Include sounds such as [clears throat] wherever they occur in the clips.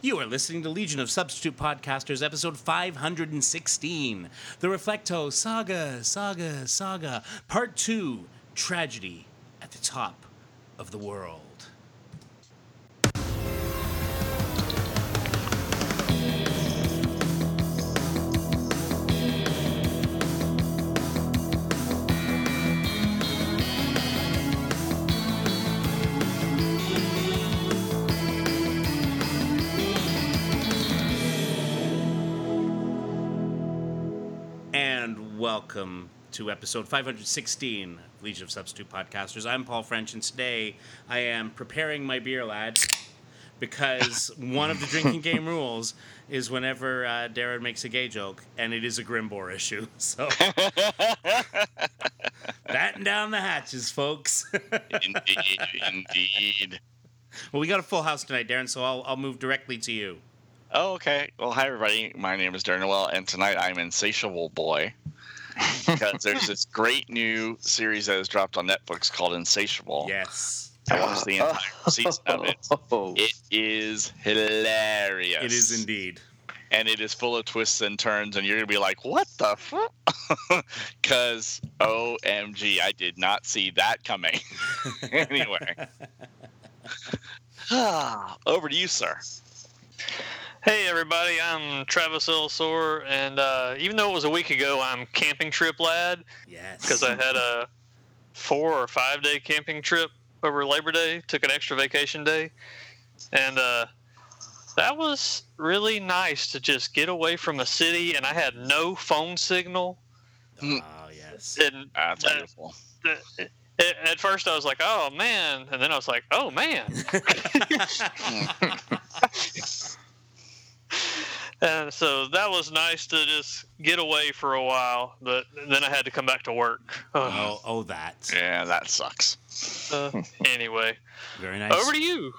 You are listening to Legion of Substitute Podcasters, episode 516, The Reflecto Saga, Saga, Saga, Part 2 Tragedy at the Top of the World. Welcome to episode 516 of Legion of Substitute Podcasters. I'm Paul French, and today I am preparing my beer, lad, because one of the drinking game [laughs] rules is whenever uh, Darren makes a gay joke, and it is a Grimbor issue. [laughs] So, batten down the hatches, folks. [laughs] Indeed, indeed. well, we got a full house tonight, Darren, so I'll, I'll move directly to you. Oh, okay. Well, hi everybody. My name is Darren Noel, and tonight I'm Insatiable Boy because there's this great new series that has dropped on Netflix called Insatiable. Yes. I watched the entire season of it. Oh. It is hilarious. It is indeed. and it is full of twists and turns, and you're gonna be like, "What the fuck?" [laughs] Because OMG, I did not see that coming. [laughs] anyway, [laughs] [sighs] over to you, sir. Hey everybody, I'm Travis Ilsor, and uh, even though it was a week ago, I'm camping trip lad Yes. because I had a four or five day camping trip over Labor Day. Took an extra vacation day, and uh, that was really nice to just get away from a city. And I had no phone signal. Oh, yes. And That's Uh, beautiful. uh, at first, I was like, "Oh man," and then I was like, "Oh man." [laughs] [laughs] [laughs] And so that was nice to just get away for a while, but then I had to come back to work. Oh, oh, that. Yeah, that sucks. Uh, [laughs] anyway, Very nice. over to you.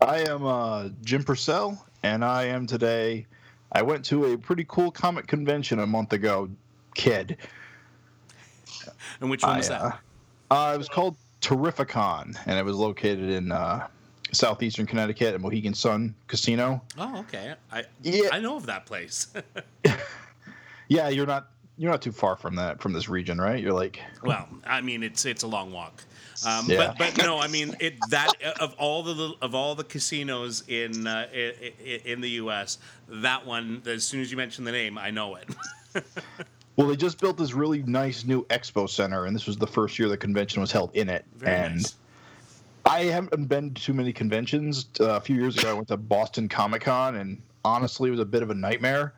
I am uh, Jim Purcell, and I am today. I went to a pretty cool comic convention a month ago, kid. And which one I, was that? uh, uh, it was called Terrificon, and it was located in uh, southeastern Connecticut at Mohegan Sun Casino. Oh, okay. I Yeah. I know of that place. [laughs] Yeah, you're not you're not too far from that from this region, right? You're like, well, I mean, it's it's a long walk. Um, Yeah. but, but no, I mean it that of all the of all the casinos in uh, i- i- in the U.S., that one as soon as you mention the name, I know it. [laughs] well, they just built this really nice new expo center, and this was the first year the convention was held in it. Very and nice. I haven't been to too many conventions. Uh, a few years ago, I went to Boston Comic Con, and honestly, it was a bit of a nightmare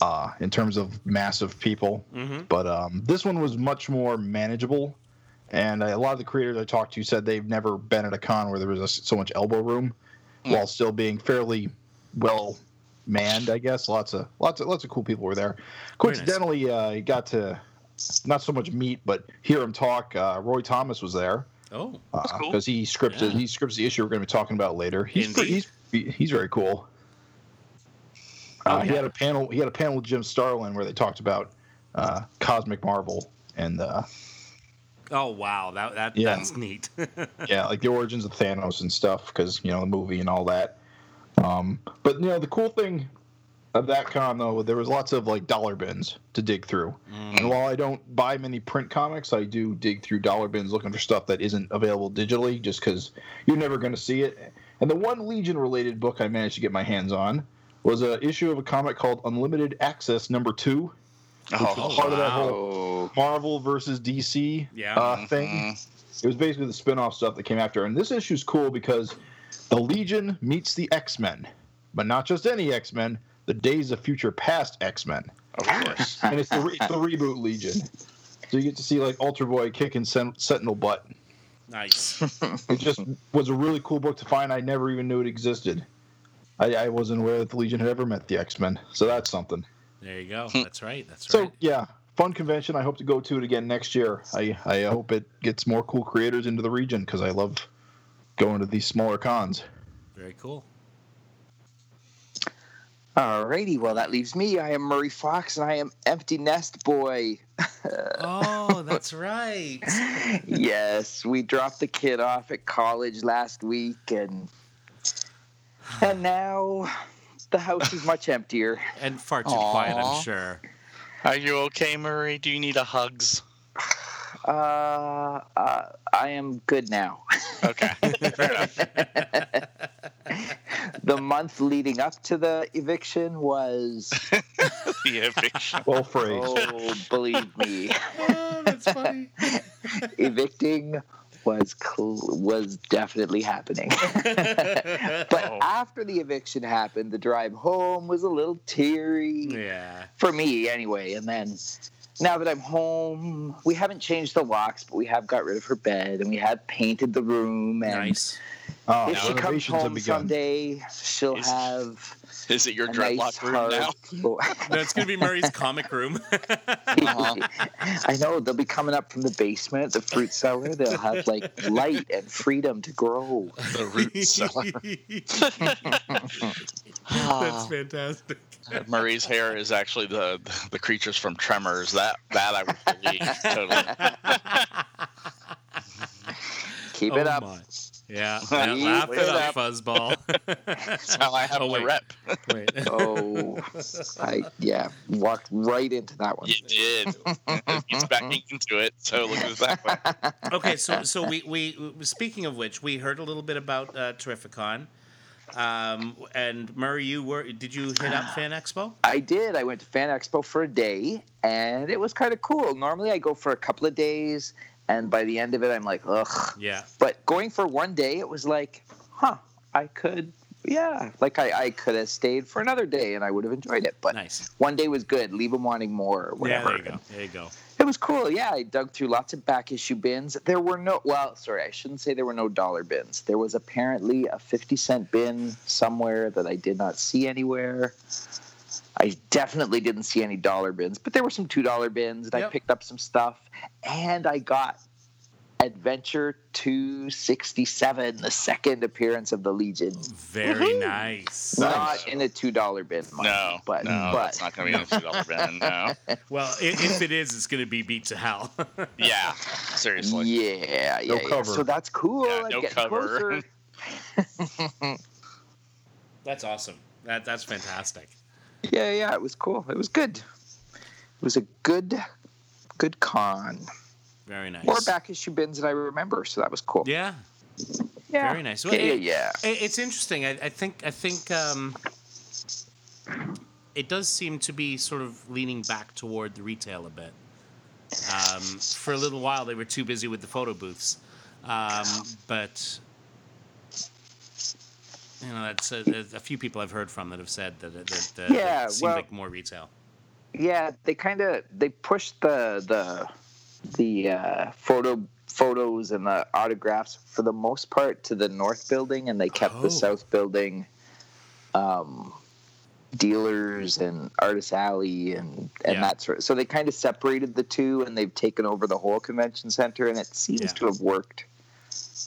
uh, in terms of massive people. Mhm. But um, this one was much more manageable. And a lot of the creators I talked to said they've never been at a con where there was a, so much elbow room, while still being fairly well manned. I guess lots of lots of lots of cool people were there. Very nice. Coincidentally, uh, I got to not so much meet, but hear him talk. Uh, Roy Thomas was there Oh, That's cool. because he scripted Yeah. he scripts the issue we're going to be talking about later. He's pretty, he's he's very cool. Uh, Oh, He had a panel. He had a panel with Jim Starlin where they talked about uh, cosmic Marvel and uh, oh wow, that that Yeah. that's neat. [laughs] yeah, like the origins of Thanos and stuff because you know the movie and all that. Um, but you know the cool thing of that con though, there was lots of like dollar bins to dig through. Mm. And while I don't buy many print comics, I do dig through dollar bins looking for stuff that isn't available digitally, just because you're never going to see it. And the one Legion-related book I managed to get my hands on was an issue of a comic called Unlimited Access Number Two, which was Oh, part of that whole. Marvel versus DC Yeah. uh, thing. It was basically the spin-off stuff that came after. And this issue is cool because the Legion meets the X-Men, but not just any X-Men, the Days of Future Past X-Men. Of course. [laughs] And it's the, re- it's the reboot Legion. So you get to see like Ultra Boy kicking Sen- Sentinel butt. nice. It just was a really cool book to find. I never even knew it existed. I, I wasn't aware that the Legion had ever met the X-Men. So that's something. There you go. Hmm. That's right. That's So right. So yeah, fun convention. I hope to go to it again next year. I I hope it gets more cool creators into the region because I love going to these smaller cons. Very cool. Alrighty, well that leaves me. I am Murray Fox, and I am Empty Nest Boy. Oh, [laughs] that's right. yes, we dropped the kid off at college last week, and and now the house is much emptier. [sighs] And far too quiet, I'm sure. Are you okay, Murray? Do you need a hugs? [sighs] Uh, uh, I am good now. Okay. [laughs] Fair enough. [laughs] the month leading up to the eviction was, [laughs] the eviction. Well phrased. oh, believe me, [laughs] oh, that's funny. [laughs] evicting was cl- was definitely happening. but Oh. after the eviction happened, the drive home was a little teary yeah. for me, anyway. And then now that I'm home, we haven't changed the locks, but we have got rid of her bed and we have painted the room. And Nice. Oh, if she comes renovations have home someday, she'll Is- have Is it your a dreadlock nice room hard. now? [laughs] No, it's gonna be Murray's comic room. [laughs] Uh-huh. I know they'll be coming up from the basement, the fruit cellar. They'll have like light and freedom to grow. The root cellar. [laughs] That's fantastic. Murray's hair is actually the the creatures from Tremors. That that I would believe totally. Keep oh it up. My. Yeah, [laughs] Keep yeah laugh it it up, up. fuzzball. [laughs] That's how I have oh, my wait. rep. Wait. [laughs] Oh, I yeah, walked right into that one. You did. He's backing into it, so look at that way. okay, so so we we speaking of which, we heard a little bit about uh, Terrificon. Um, and Murray, you were did you hit up [sighs] Fan Expo? I did. I went to Fan Expo for a day, and it was kind of cool. Normally, I go for a couple of days, and by the end of it, I'm like, ugh. Yeah. But going for one day, it was like, huh, I could, yeah, like I, I could have stayed for another day, and I would have enjoyed it. But Nice. one day was good. Leave them wanting more, or Yeah, whatever. there you go. There you go. It was cool. Yeah, I dug through lots of back issue bins. There were no, well, sorry, I shouldn't say there were no dollar bins. There was apparently a 50 cent bin somewhere that I did not see anywhere. I definitely didn't see any dollar bins, but there were some $2 bins, and I picked up some stuff. And I got Adventure 267, the second appearance of the Legion. Very nice. Not in a $2 bin, mind No, but, no, but that's not going to be in a [laughs] two dollar bin. No. Well, i- if it is, it's going to be beat to hell. [laughs] Yeah, seriously. Yeah, yeah, No yeah. cover. So that's cool. Yeah, no cover. [laughs] That's awesome. That that's fantastic. Yeah, yeah, it was cool. It was good. It was a good, good con. Very nice. More back issue bins than I remember, so that was cool. Yeah. yeah. very nice. Well, Yeah, it- yeah. It- It's interesting. I, I think I think um, it does seem to be sort of leaning back toward the retail a bit. Um, for a little while, they were too busy with the photo booths, um, but you know, that's a, a few people I've heard from that have said that it, that, that Yeah, it seemed well- like more retail. Yeah, they kind of they pushed the the the uh, photo photos and the autographs for the most part to the north building, and they kept Oh. the south building um, dealers and artist alley and and Yeah. that sort. Of, so they kind of separated the two, and they've taken over the whole convention center, and it seems Yeah. to have worked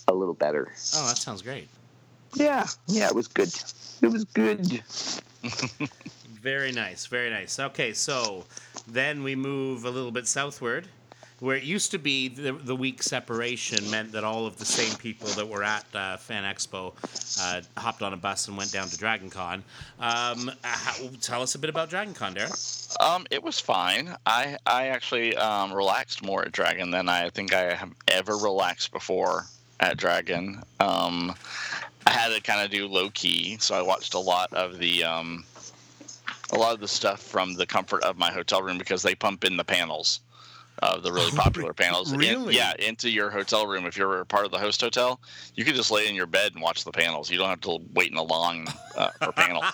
a little better. Oh, that sounds great. Yeah, yeah, it was good. It was good. [laughs] Very nice, very nice. Okay, so then we move a little bit southward, where it used to be the, the week separation meant that all of the same people that were at uh, Fan Expo uh, hopped on a bus and went down to Dragon Con. Um, how, tell us a bit about Dragon Con, Darren. Um, it was fine. I I actually um, relaxed more at Dragon than I think I have ever relaxed before at Dragon. Um, I had to kind of do low key, so I watched a lot of the um, a lot of the stuff from the comfort of my hotel room because they pump in the panels. Uh, the really [laughs] popular panels, in- Really? yeah, into your hotel room. If you're a part of the host hotel, you can just lay in your bed and watch the panels. You don't have to wait in a long uh, for panels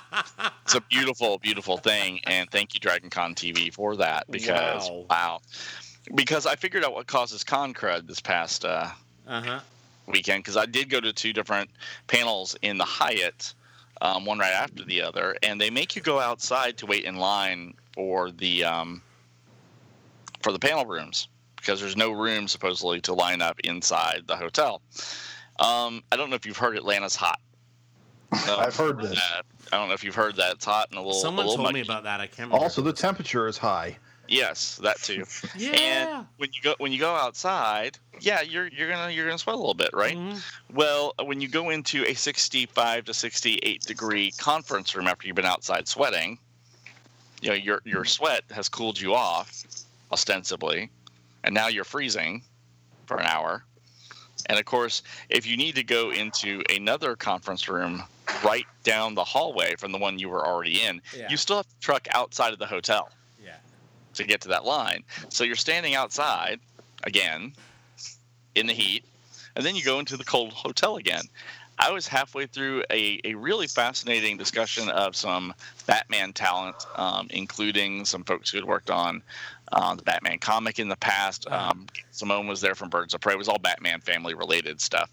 it's a beautiful, beautiful thing, and thank you, Dragon Con TV, for that because Wow. wow. Because I figured out what causes con crud this past uh, Uh huh. Weekend because I did go to two different panels in the Hyatt, um, one right after the other, and they make you go outside to wait in line for the um, for the panel rooms because there's no room supposedly to line up inside the hotel. Um, I don't know if you've heard Atlanta's hot. [laughs] Uh, I've heard this. that. I don't know if you've heard that. It's hot and a little. a Someone little told me about that. I can't remember. Also, the temperature is high. Yes, that too. [laughs] Yeah. And when you go when you go outside, yeah, you're you're gonna you're gonna sweat a little bit, right? Mhm. Well, when you go into a 65 to 68 degree conference room after you've been outside sweating, you know your your sweat has cooled you off, ostensibly, and now you're freezing for an hour. And of course, if you need to go into another conference room right down the hallway from the one you were already in, Yeah. you still have to truck outside of the hotel. To get to that line. So you're standing outside again in the heat, and then you go into the cold hotel again. I was halfway through a, a really fascinating discussion of some Batman talent, um, including some folks who had worked on uh, the Batman comic in the past. Uh-huh. Um, Simone was there from Birds of Prey. It was all Batman family related stuff.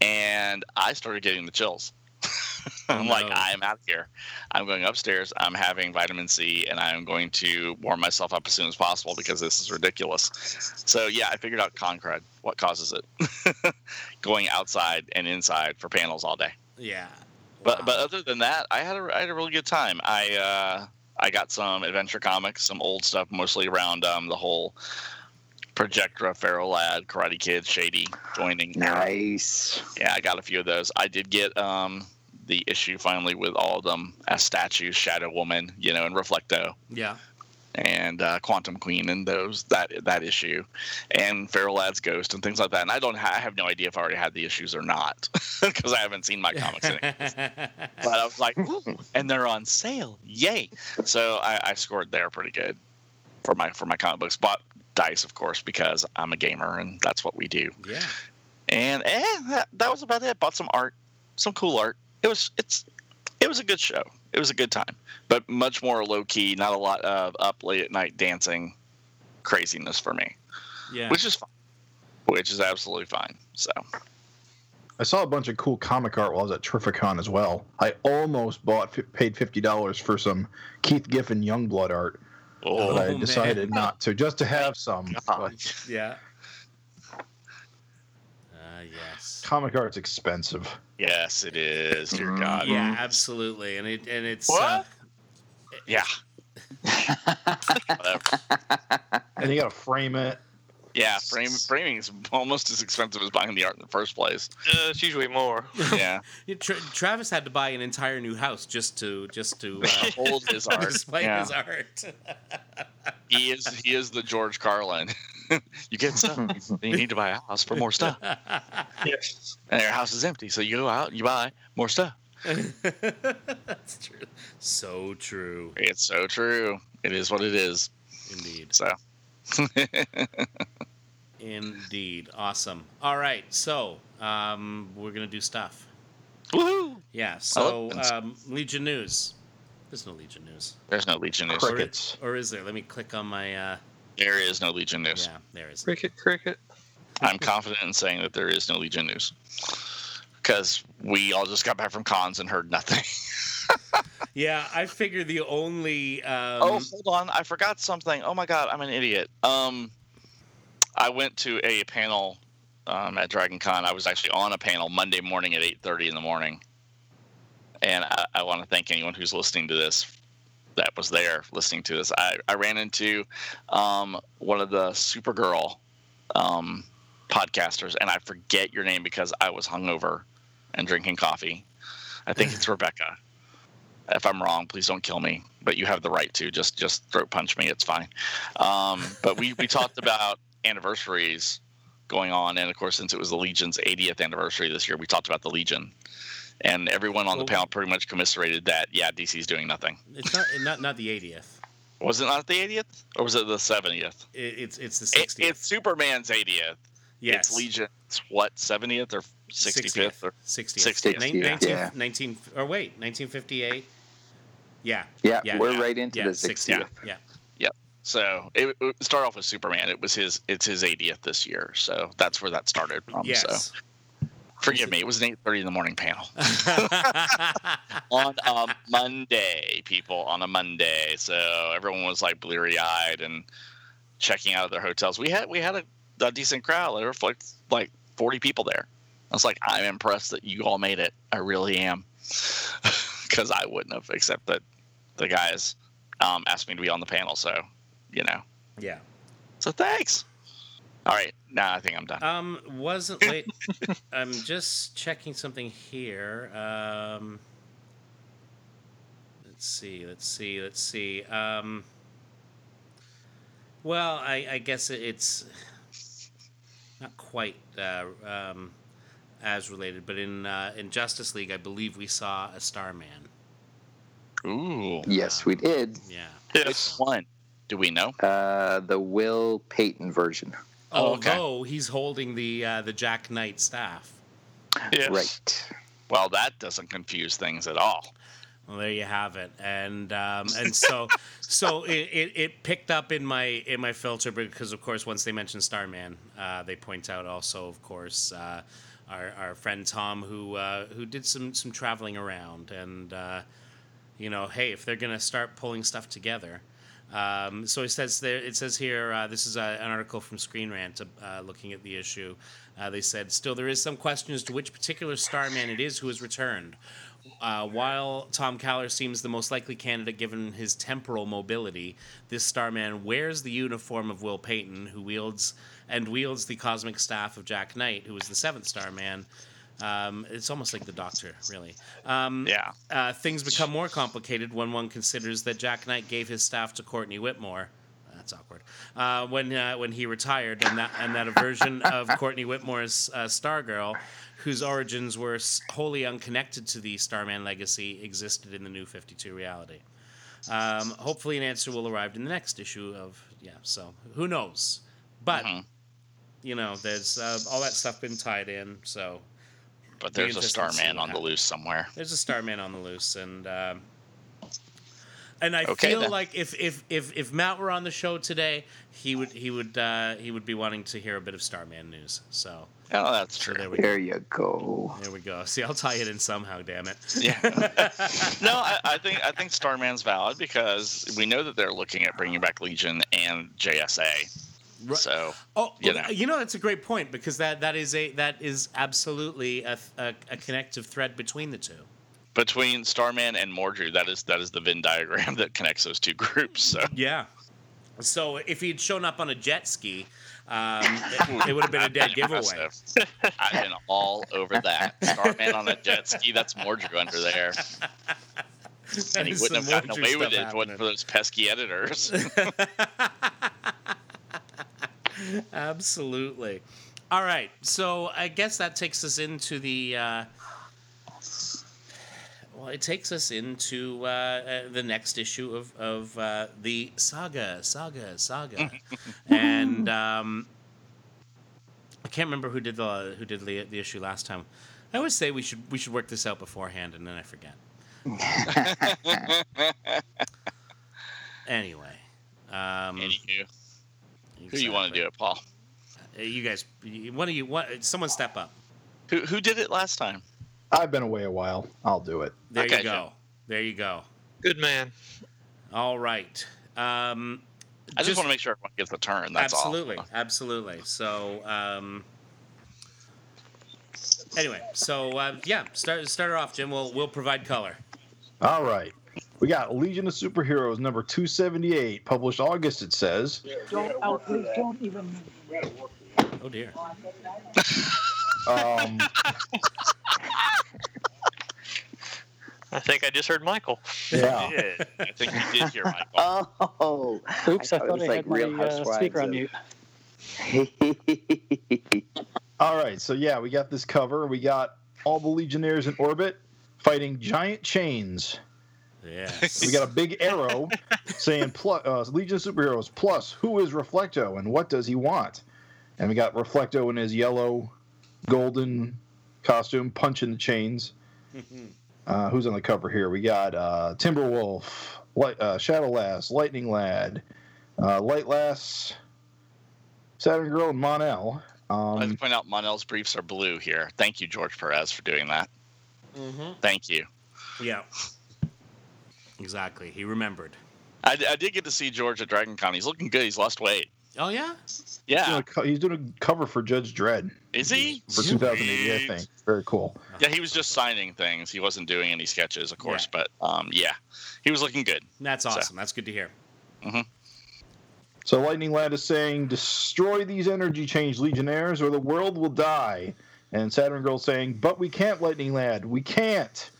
And I started getting the chills. [laughs] I'm like. I'm out of here. I'm going upstairs. I'm having vitamin C, and I'm going to warm myself up as soon as possible because this is ridiculous. So yeah, I figured out con crud. What causes it? [laughs] going outside and inside for panels all day. Yeah. But but other than that, I had a I had a really good time. I uh, I got some adventure comics, some old stuff, mostly around um, the whole Projectra, Ferro Lad, Karate Kid, Shady joining. Nice. Yeah, I got a few of those. I did get um, the issue finally with all of them as statues, Shadow Woman, you know, and Reflecto, yeah. and uh, Quantum Queen, and those that that issue, and Ferro Lad's Ghost, and things like that. And I don't, ha- I have no idea if I already had the issues or not [laughs] because I haven't seen my comics. in it. [laughs] But I was like, and they're on sale, yay! So I, I scored there pretty good for my for my comic books. Bought dice, of course, because I'm a gamer and that's what we do. yeah. And eh, that, that was about it. Bought some art, some cool art. It was it's it was a good show. It was a good time, but much more low key. Not a lot of up late at night dancing craziness for me, Yeah. which is fine. Which is absolutely fine. So I saw a bunch of cool comic art while I was at Terrificon as well. I almost bought, paid fifty dollars for some Keith Giffen Youngblood art, oh, but I man. decided not to, just to have some. But yeah. Uh, yes. comic art's expensive. yes, it is. Dear Mhm. God. Yeah, absolutely. And it and it's uh, What? Yeah. [laughs] And you got to frame it. Yeah, frame, framing is [laughs] almost as expensive as buying the art in the first place. Uh, it's usually more. [laughs] Yeah, Yeah, Tra- Travis had to buy an entire new house just to just to uh, [laughs] hold his art. display yeah. his art. He is he is the George Carlin. you get stuff, you need to buy a house for more stuff, Yes. and your house is empty, so you go out and you buy more stuff. That's true. So true, It's so true. It is what it is. indeed. So, [laughs] Indeed. Awesome. All right. So um, we're gonna do stuff. woohoo! Yeah. So um, Legion News. There's no Legion News. There's no Legion news. Or, Crickets. or is there? Let me click on my. Uh, There is no Legion news. yeah. There is. Cricket, cricket. I'm confident in saying that there is no Legion news because we all just got back from cons and heard nothing. [laughs] Yeah. I figure the only. Um, oh, hold on. I forgot something. Oh my god, I'm an idiot. Um, I went to a panel um, at Dragon Con. I was actually on a panel Monday morning at 8:30 in the morning, and I, I want to thank anyone who's listening to this that was there listening to this. I, I ran into um, one of the Supergirl um, podcasters, and I forget your name because I was hungover and drinking coffee. I think it's [laughs] Rebecca. If I'm wrong, please don't kill me. But you have the right to just just throat punch me. It's fine. Um, but we we talked about anniversaries going on, and of course, since it was the Legion's 80th anniversary this year, we talked about the Legion, and everyone on the panel pretty much commiserated that. Yeah, DC's doing nothing. It's not not not the 80th. Was it not the 80th, or was it the 70th? It, it's it's the It, 60th. it's Superman's 80th. yes. It's Legion's what 70th or 65th or 60th. 60th. Nin- 60th, 19, yeah. 19 or wait, 1958. Yeah. Yeah, Yeah, we're yeah, right into yeah, the 60th. 60th. Yeah. So it, it started off with Superman. It was his it's his 80th this year. So that's where that started from. Yes. So forgive me. It was an 8:30 in the morning panel [laughs] [laughs] on a Monday, people on a Monday. So everyone was like bleary eyed and checking out of their hotels. We had we had a, a decent crowd. There were like like 40 people there. I was like, I'm impressed that you all made it. I really am, [laughs] because I wouldn't have, except that the guys um, asked me to be on the panel. So you know. Yeah. So thanks. All right, now I think I'm done. Um, wasn't [laughs] late. I'm just checking something here. Um, let's see. Let's see. Let's see. Um, well, I, I guess it's not quite uh, um, as related, but in uh, in Justice League, I believe we saw a Starman. Ooh, Yes, we did. Yeah. which one? Do we know? Uh, the Will Payton version. Oh, okay. Although he's holding the uh, the Jack Knight staff. Yes. Right. Well, that doesn't confuse things at all. Well, there you have it, and um, and so [laughs] so it, it, it picked up in my in my filter because of course once they mention Starman, uh, they point out also of course uh, our, our friend Tom who uh, who did some some traveling around and uh, you know hey if they're gonna start pulling stuff together. Um, so it says there. It says here. Uh, this is a, an article from Screen Rant uh, looking at the issue. Uh, they said still there is some question as to which particular Starman it is who has returned. Uh, while Thom Kallor seems the most likely candidate given his temporal mobility, this Starman wears the uniform of Will Payton, who wields and wields the cosmic staff of Jack Knight, who is the seventh Starman. Um, it's almost like the Doctor, really. Um, Yeah. uh, things become more complicated when one considers that Jack Knight gave his staff to Courtney Whitmore. That's awkward. Uh, when uh, when he retired, and that and that a version [laughs] of Courtney Whitmore's uh, Stargirl, whose origins were wholly unconnected to the Starman legacy, existed in the New Fifty Two reality. Um, hopefully, an answer will arrive in the next issue of yeah. So who knows? But Mhm. You know, there's uh, all that stuff been tied in. So But there's a interesting to see Starman on the loose somewhere. there's a Starman on the loose, and um, and I Okay, feel then. like if, if if if Matt were on the show today, he would he would uh, he would be wanting to hear a bit of Starman news. So, Oh, that's so true. there we go. There you go. There we go. [laughs] See, I'll tie it in somehow. Damn it. [laughs] Yeah. no, I, I think I think Starman's valid because we know that they're looking at bringing back Legion and JSA. Ru- So Oh, you you know. know. that's a great point because that, that is a that is absolutely a, a, a connective thread between the two. between Starman and Mordru, that is that is the Venn diagram [laughs] that connects those two groups. So Yeah. So if he'd shown up on a jet ski, um, it, it would have been a dead [laughs] giveaway. I've been all over that. Starman on a jet ski, that's Mordru under there. [laughs] And he wouldn't have gotten away with it if it wasn't for those pesky editors. [laughs] Absolutely. All right. So I guess that takes us into the. Uh, well, it takes us into uh, uh, the next issue of of uh, the saga, saga, saga, [laughs] and um, I can't remember who did the who did the, the issue last time. I always say we should we should work this out beforehand, and then I forget. [laughs] Anyway, um, Anywho, who you want to do it, Paul? Uh, You guys, you- one of you, what? Someone step up. Who who did it last time? I've been away a while. I'll do it. There Okay, you go. Jim. There you go. Good man. All right. Um, I just, want to make sure everyone gets a turn. That's absolutely, all. absolutely. So, um, anyway, so uh, yeah, start start her off, Jim. We'll we'll provide color. All right. We got Legion of Superheroes number 278, published August, it says. Don't, oh, please don't even. Oh dear. Um, [laughs] I think I just heard Michael. yeah. Did. I think you did hear Michael. [laughs] Oh. Oops, I, thought it thought I like had my Real uh, Housewives speaker on mute. [laughs] All right. So, yeah, we got this cover. We got all the Legionnaires in orbit fighting giant chains. Yes. We got a big arrow saying plus, uh, Legion of Superheroes plus who is Reflecto and what does he want? And we got Reflecto in his yellow, golden costume punching the chains. [laughs] Uh, who's on the cover here? We got uh, Timberwolf, Light, uh, Shadow Lass, Lightning Lad, uh, Light Lass, Saturn Girl, and Monel. I'd like Um, to point out Monel's briefs are blue here. Thank you, George Perez, for doing that. hmm Thank you. Yeah. Exactly. He remembered. I, I did get to see George at Dragon Con. He's looking good. He's lost weight. Oh yeah. he's, doing Yeah. a co- he's doing a cover for Judge Dredd Is he? for 2008, I think. Very cool. Yeah, he was just signing things. He wasn't doing any sketches, of course, but um, yeah, he was looking good. That's So- awesome. That's good to hear. Mhm. So Lightning Lad is saying, "Destroy these energy change legionnaires, or the world will die." And Saturn Girl saying, "But we can't, Lightning Lad. We can't."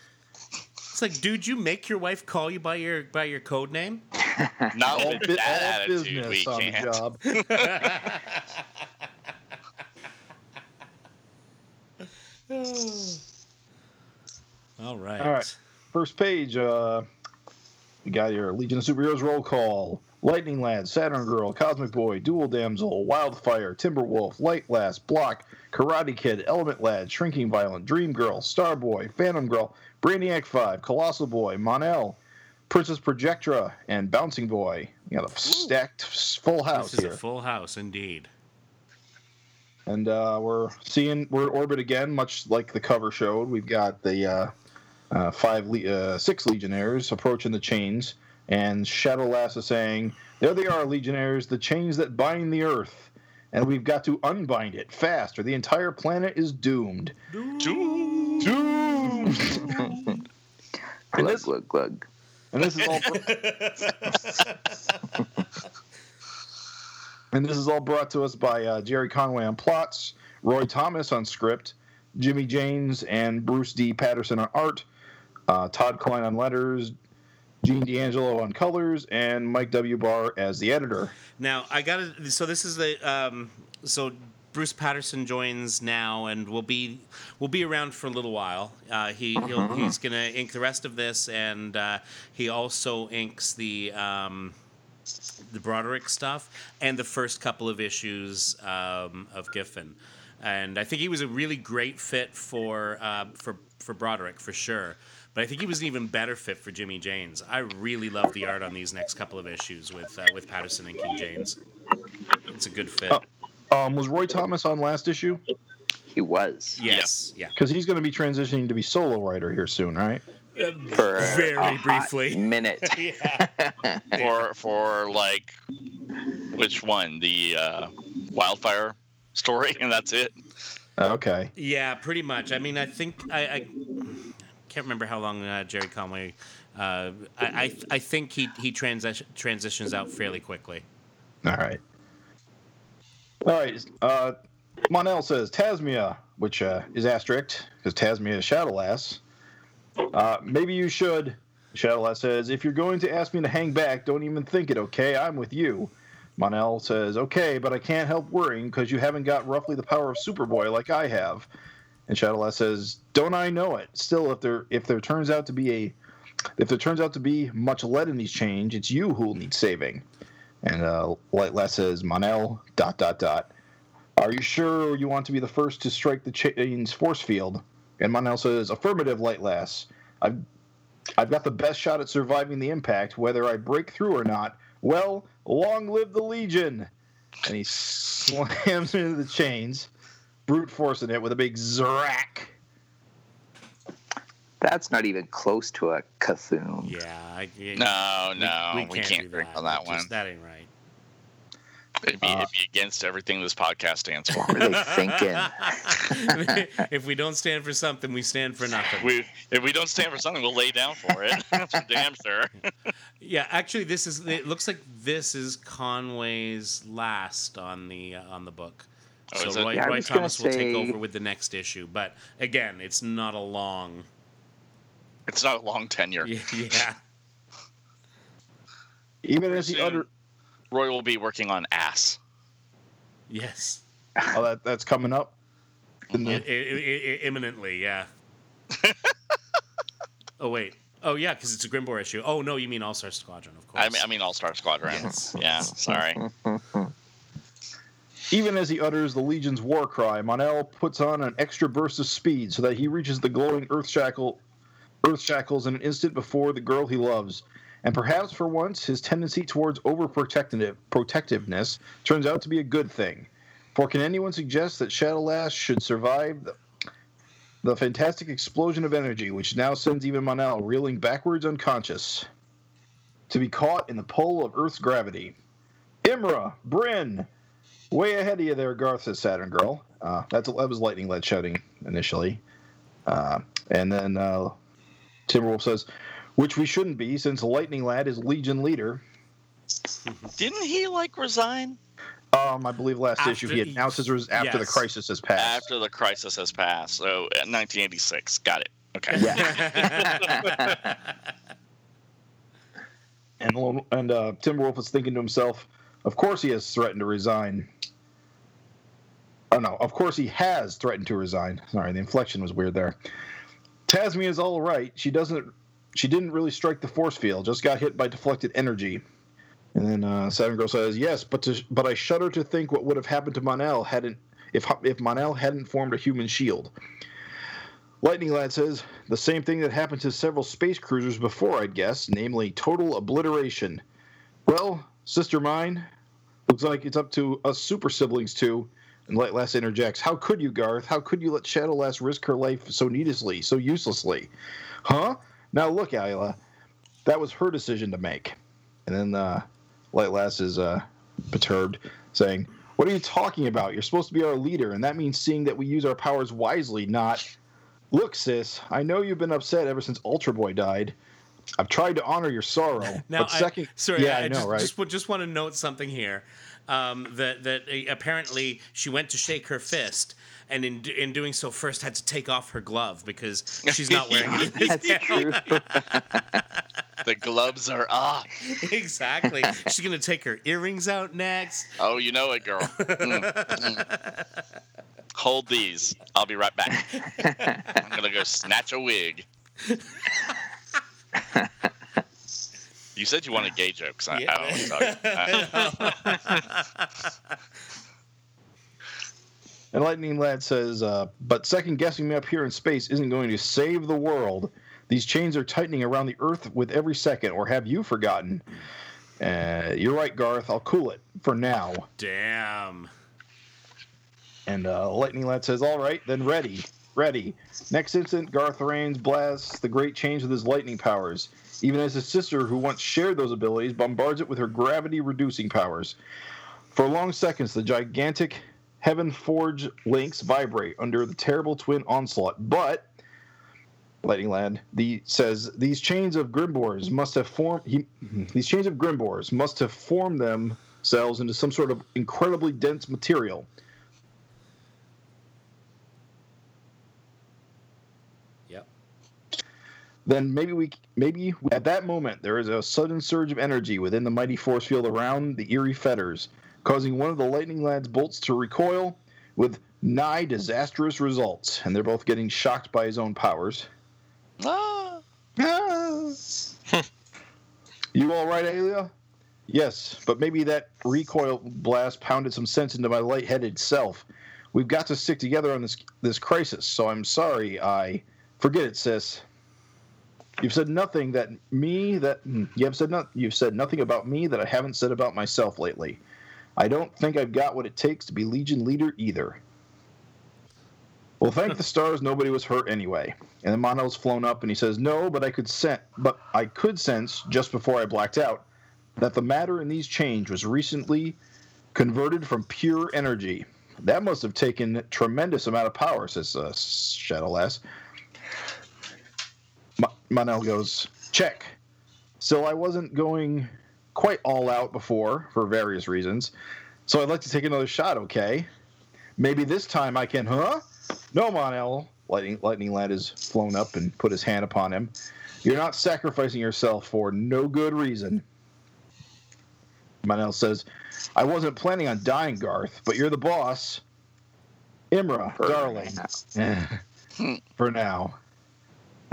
It's like, dude, you make your wife call you by your by your code name? [laughs] Not All, with bi- that all attitude, we business on can't. job. [laughs] [sighs] All right. All right. First page, uh, we got your Legion of Superheroes roll call. Lightning Lad, Saturn Girl, Cosmic Boy, Duo Damsel, Wildfire, Timberwolf, Light Lass, Blok, Karate Kid, Element Lad, Shrinking Violet, Dream Girl, Star Boy, Phantom Girl, Brainiac 5, Colossal Boy, Monel, Princess Projectra, and Bouncing Boy. You got a stacked full house This is here. a full house indeed. and uh, we're seeing we're in orbit again, much like the cover showed. We've got the uh, uh, five, le- uh, six legionnaires approaching the chains, and Shadow Lass is saying, "There they are, legionnaires, the chains that bind the Earth, and we've got to unbind it fast, or the entire planet is doomed." Doomed. [laughs] and glug, this glug, glug. and this is all. [laughs] And this is all brought to us by uh, Gerry Conway on plots, Roy Thomas on script, Jimmy Janes and Bruce D. Patterson on art, uh, Todd Klein on letters, Gene D'Angelo on colors, and Mike W. Barr as the editor. Now I got to. So this is the. Um, so Bruce Patterson joins now, and will be will be around for a little while. Uh, he he'll, he's gonna ink the rest of this, and uh, he also inks the. Um, the Broderick stuff and the first couple of issues um, of Giffen, and I think he was a really great fit for uh, for for Broderick for sure. But I think he was an even better fit for Jimmy Janes. I really love the art on these next couple of issues with uh, with Patterson and King Janes. It's a good fit. Oh. Um, was Roy Thomas on last issue? He was. yes, yeah. Because he's going to be transitioning to be solo writer here soon, right? For a Very hot briefly. [laughs] minute. Yeah. [laughs] for for like which one the uh, wildfire story [laughs] and that's it Okay. Yeah, pretty much. I mean, I think I, I can't remember how long uh, Gerry Conway. Uh, I, I I think he he transition, transitions out fairly quickly. All right. All right. Uh, Monel says Tasmia, which uh, is asterisk because Tasmia is Shadowlass. Uh, maybe you should. Shadowlass says, if you're going to ask me to hang back, don't even think it, okay? I'm with you. Monel says, okay, but I can't help worrying because you haven't got roughly the power of Superboy like I have. And Shadowlass says, don't I know it? Still, if there if there turns out to be a if there turns out to be much lead in these change, it's you who'll need saving. And uh, Light Lass says, Monel, dot, dot, dot. Are you sure you want to be the first to strike the chain's force field? And Monel says, affirmative, Light Lass. I've, I've got the best shot at surviving the impact, whether I break through or not. Well, long live the Legion! And he [laughs] slams into the chains, brute forcing it with a big zrack. That's not even close to a Cthulhu. Yeah. I, yeah, no no we, can't, do agree on that Just- one That ain't right. it'd be, Uh, it'd be against everything this podcast stands for What were they thinking? [laughs] if we don't stand for something, we stand for nothing. we if we don't stand for something we'll lay down for it [laughs] that's for damn sure [laughs] yeah, actually, this is. It looks like this is Conway's last on the uh, on the book. Oh, so? Roy, Yeah, Roy was gonna Thomas will take over with the next issue, but again, it's not a long. it's not a long tenure [laughs] Yeah. [laughs] Even as he Soon. utter, roy will be working on ass Yes. oh, that, that's coming up. In I- the, I- I- I- imminently, yeah. [laughs] oh wait. Oh yeah, because it's a Grimbor issue. Oh no, you mean All Star Squadron, of course. I mean, I mean All Star Squadron. Yes. Yeah, sorry. Even as he utters the Legion's war cry, Monel puts on an extra burst of speed so that he reaches the glowing Earth shackle, Earth shackles in an instant before the girl he loves. And perhaps for once, his tendency towards overprotective protectiveness turns out to be a good thing. For can anyone suggest that Shadowlass should survive the, the fantastic explosion of energy, which now sends even Monel reeling backwards unconscious, to be caught in the pull of Earth's gravity? Imra, Bryn, Way ahead of you there, Garth, says Saturn Girl. Uh, that's that was Lightning Lad shouting initially. Uh, and then uh, Timberwolf says, which we shouldn't be, since Lightning Lad is Legion leader. Didn't he like resign Um, I believe last After issue he he- announced his res- after the crisis has passed. after the crisis has passed? So, uh, 1986. Got it. Okay. Yeah. [laughs] And and uh, Timberwolf was thinking to himself, of course he has threatened to resign. Oh no, of course he has threatened to resign. Sorry, the inflection was weird there. Tasmia is all right. She doesn't. She didn't really strike the force field. Just got hit by deflected energy. And then uh, Saturn Girl says, "Yes, but to, but I shudder to think what would have happened to Monel hadn't if if Monel hadn't formed a human shield." Lightning Lad says the same thing that happened to several space cruisers before, I'd guess, namely total obliteration. Well, sister mine, looks like it's up to us super siblings too. And Light Lass interjects, How could you, Garth? How could you let Shadow Lass risk her life so needlessly, so uselessly? Huh? Now look, Ayla, that was her decision to make. And then uh, Light Lass is uh, perturbed, saying, What are you talking about? You're supposed to be our leader, and that means seeing that we use our powers wisely, not. Look, sis, I know you've been upset ever since Ultra Boy died. I've tried to honor your sorrow, [laughs] Now, but second, I, sorry, yeah, I, I, know, just, right? Just, just want to note something here. Um, that that apparently she went to shake her fist, and in in doing so, first had to take off her glove because she's not wearing [laughs] it. That's [laughs] true. The gloves are off. exactly. She's gonna take her earrings out next. Oh, you know it, girl. Mm, mm. Hold these. I'll be right back. [laughs] I'm gonna go snatch a wig. You said you wanted gay jokes. I, I don't know to tell And Lightning Lad says, uh, but second guessing me up here in space isn't going to save the world. These chains are tightening around the Earth with every second, or have you forgotten? Uh, you're right, Garth. I'll cool it for now. Damn. And uh, Lightning Lad says, all right, then ready. Ready. Next instant, Garth Ranzz blasts the great change with his lightning powers. Even as his sister, who once shared those abilities, bombards it with her gravity reducing powers. For long seconds, the gigantic Heaven Forge links vibrate under the terrible twin onslaught. But Lightning Lad the says these chains of Grimbors must have formed. He, hmm, these chains of Grimbors must have formed themselves into some sort of incredibly dense material. Then maybe we maybe at that moment there is a sudden surge of energy within the mighty force field around the eerie fetters, causing one of the lightning lad's bolts to recoil with nigh disastrous results, and they're both getting shocked by his own powers. Ah. Yes. you all right, Ayla? Yes, but maybe that recoil blast pounded some sense into my light-headed self. We've got to stick together on this this crisis. So I'm sorry. I forget it, sis. You've said nothing that me that hmm, you have said not. You've said nothing about me that I haven't said about myself lately. I don't think I've got what it takes to be Legion leader either. Well, thank the stars, nobody was hurt anyway. And then Monel's flown up, and he says, "No, but I could sense, but I could sense just before I blacked out that the matter in these chains was recently converted from pure energy. That must have taken tremendous amount of power," says uh, Shadowlass. Monel goes, "Check." So I wasn't going quite all out before for various reasons. So I'd like to take another shot, okay? Maybe this time I can, huh? No, Monel. Lightning, Lightning Lad has flown up and put his hand upon him. You're not sacrificing yourself for no good reason. Monel says, I wasn't planning on dying, Garth, but you're the boss. Imra, For darling. [laughs] for now.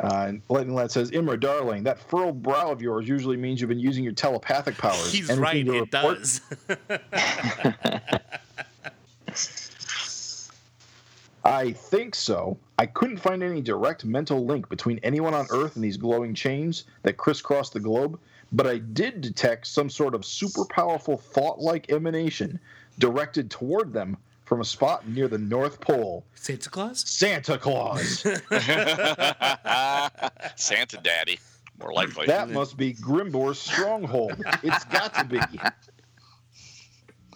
Uh, and Lightning Lad says, Imra, darling, that furrowed brow of yours usually means you've been using your telepathic powers. He's Anything right. It report?" does. [laughs] I think so. I couldn't find any direct mental link between anyone on Earth and these glowing chains that crisscross the globe, but I did detect some sort of super powerful thought like emanation directed toward them from a spot near the North Pole. Santa Claus. Santa Claus! [laughs] [laughs] Santa Daddy, more likely. that must be Grimbor's stronghold. It's got to be.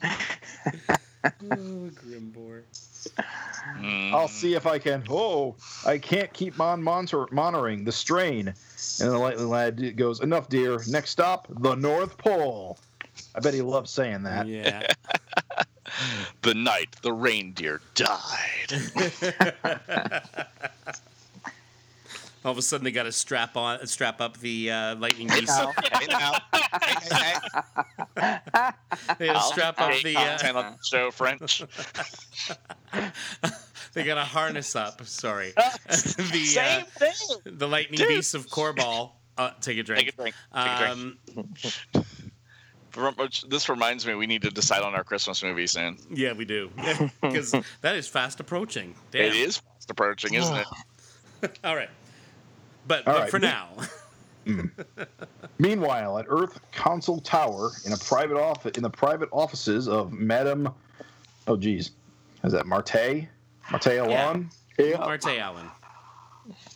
[laughs] Oh, Grimbor. Mm. I'll see if I can. Oh, I can't keep on monitor, monitoring the strain. And the lightning lad goes, Enough, dear. Next stop, the North Pole. I bet he loves saying that. Yeah. The night the reindeer died. [laughs] All of a sudden, they got to strap on, strap up the uh, lightning beast. Now, Hey, now. Hey, hey, hey. [laughs] They got to strap up the. content Uh, on the show, French. [laughs] they got to harness up. Sorry, the Same uh, thing. the lightning Dude. beast of Korbal. Uh, take a drink. Take a drink. Take a drink. Rem- This reminds me, we need to decide on our Christmas movie soon. yeah, we do [laughs] [laughs] because that is fast approaching. Damn. It is fast approaching, isn't it? [laughs] All right, but, All but right, for we- now, mm. Meanwhile, at Earth Council Tower, in a private office, in the private offices of Madame, oh geez, is that Marte, Marte Allon, yeah. Marte Allen.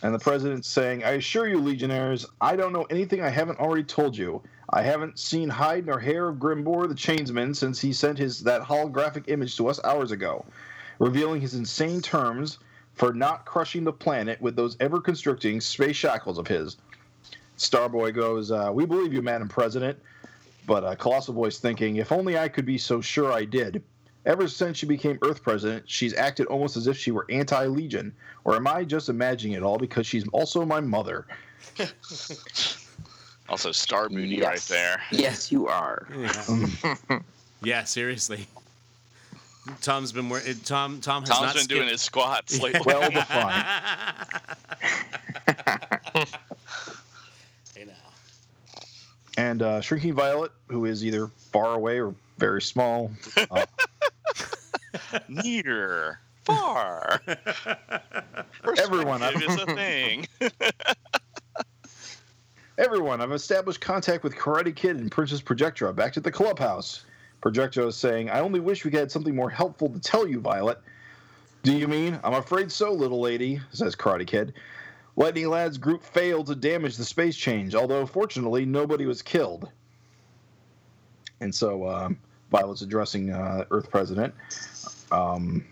And the president's saying, "I assure you, Legionnaires, I don't know anything I haven't already told you. I haven't seen hide nor hair of Grimbor the Chainsman since he sent his that holographic image to us hours ago, revealing his insane terms for not crushing the planet with those ever-constricting space shackles of his." Starboy goes, uh, "We believe you, Madam President." But uh, Colossal Boy's thinking, if only I could be so sure I did. Ever since she became Earth President, she's acted almost as if she were anti Legion. Or am I just imagining it all because she's also my mother? [laughs] Also, Star Mooney Yes. right there. Yes, you are. Yeah, [laughs] yeah seriously. Tom's been wor- Tom. Tom has Tom's not been doing his squats lately. Well defined. [laughs] Hey now. and uh, Shrinking Violet, who is either far away or very small. Uh, [laughs] Near, far. Everyone, is a thing. [laughs] Everyone, I've established contact with Karate Kid and Princess Projectra back to the clubhouse. Projectra is saying, I only wish we had something more helpful to tell you, Violet. Do you mean? I'm afraid so, little lady, says Karate Kid. Lightning Lad's group failed to damage the space change, although fortunately nobody was killed. And so um, Violet's addressing uh, Earth President. Um,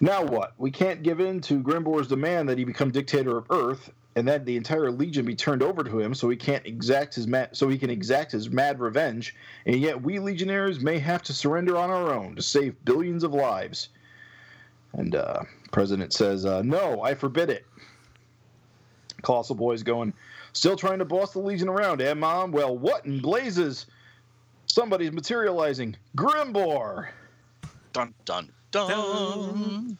now what? We can't give in to Grimbor's demand that he become dictator of Earth, and that the entire legion be turned over to him, so he can't exact his mad, so he can exact his mad revenge. And yet, we legionnaires may have to surrender on our own to save billions of lives. And uh, President says, uh, "No, I forbid it." Colossal Boy's going, still trying to boss the legion around, eh, Mom? Well, what in blazes? Somebody's materializing. Grimbor. dun dun dun.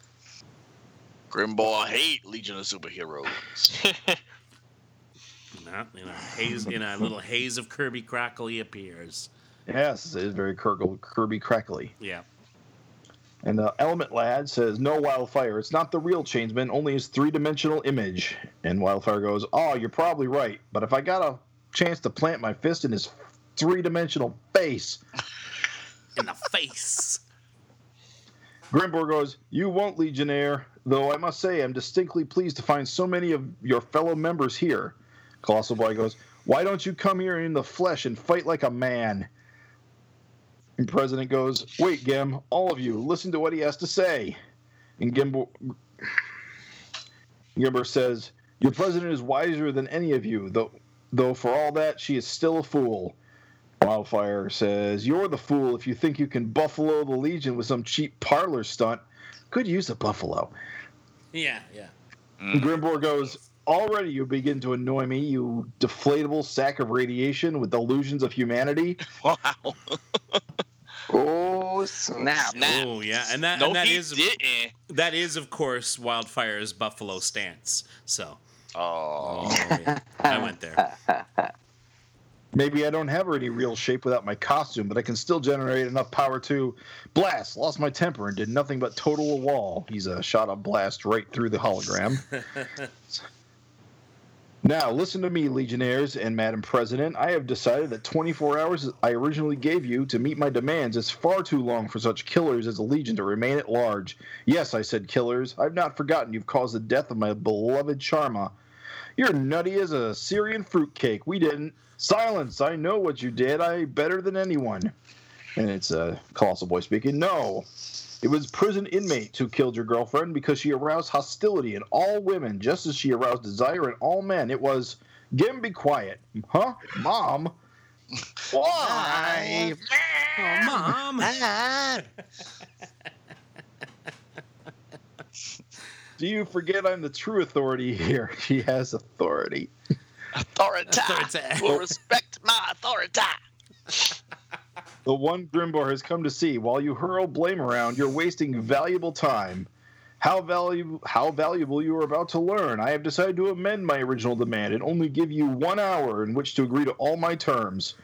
Grimball hate Legion of Superheroes. [laughs] No, in a haze, in a little haze of Kirby crackle, he appears. Yes, it is very Kirby, Kirby crackly. Yeah. And uh, Element Lad says, No, Wildfire, it's not the real Chainsman, only his three dimensional image. And Wildfire goes, Oh, you're probably right, but if I got a chance to plant my fist in his three dimensional face, In the face. Grimbor goes, You won't, Legionnaire, though I must say I'm distinctly pleased to find so many of your fellow members here. Colossal Boy goes, Why don't you come here in the flesh and fight like a man? And President goes, Wait, Gim, all of you, listen to what he has to say. And Grimbor, Grimbor says, Your president is wiser than any of you, though, though for all that, she is still a fool. Wildfire says, You're the fool if you think you can buffalo the Legion with some cheap parlor stunt. Could use a buffalo. Yeah, yeah. And Grimbor goes, Already you begin to annoy me, you deflatable sack of radiation with delusions of humanity. [laughs] Wow. [laughs] Oh snap! Snap. Oh, yeah, and that No, and that he is didn't. that is of course Wildfire's Buffalo stance. So, Oh. oh, yeah. I went there. [laughs] Maybe I don't have any real shape without my costume, but I can still generate enough power to blast. Lost my temper and did nothing but total a wall. He's a shot a blast right through the hologram. [laughs] now, listen to me, Legionnaires and Madam President. I have decided that 24 hours I originally gave you to meet my demands is far too long for such killers as the Legion to remain at large. Yes, I said killers. I've not forgotten you've caused the death of my beloved Charma. You're nutty as a Syrian fruitcake. We didn't. Silence! I know what you did. I better than anyone. And it's a uh, colossal boy speaking. No, it was prison inmates who killed your girlfriend because she aroused hostility in all women, just as she aroused desire in all men. It was Gim, be quiet, huh, Mom? [laughs] Why? Oh, mom. [laughs] Do you forget I'm the true authority here? [laughs] She has authority. Authority. Authority. [laughs] Will respect my authority. [laughs] The one Grimbor has come to see. While you hurl blame around, you're wasting valuable time. How valuable how valuable you are about to learn. I have decided to amend my original demand and only give you one hour in which to agree to all my terms.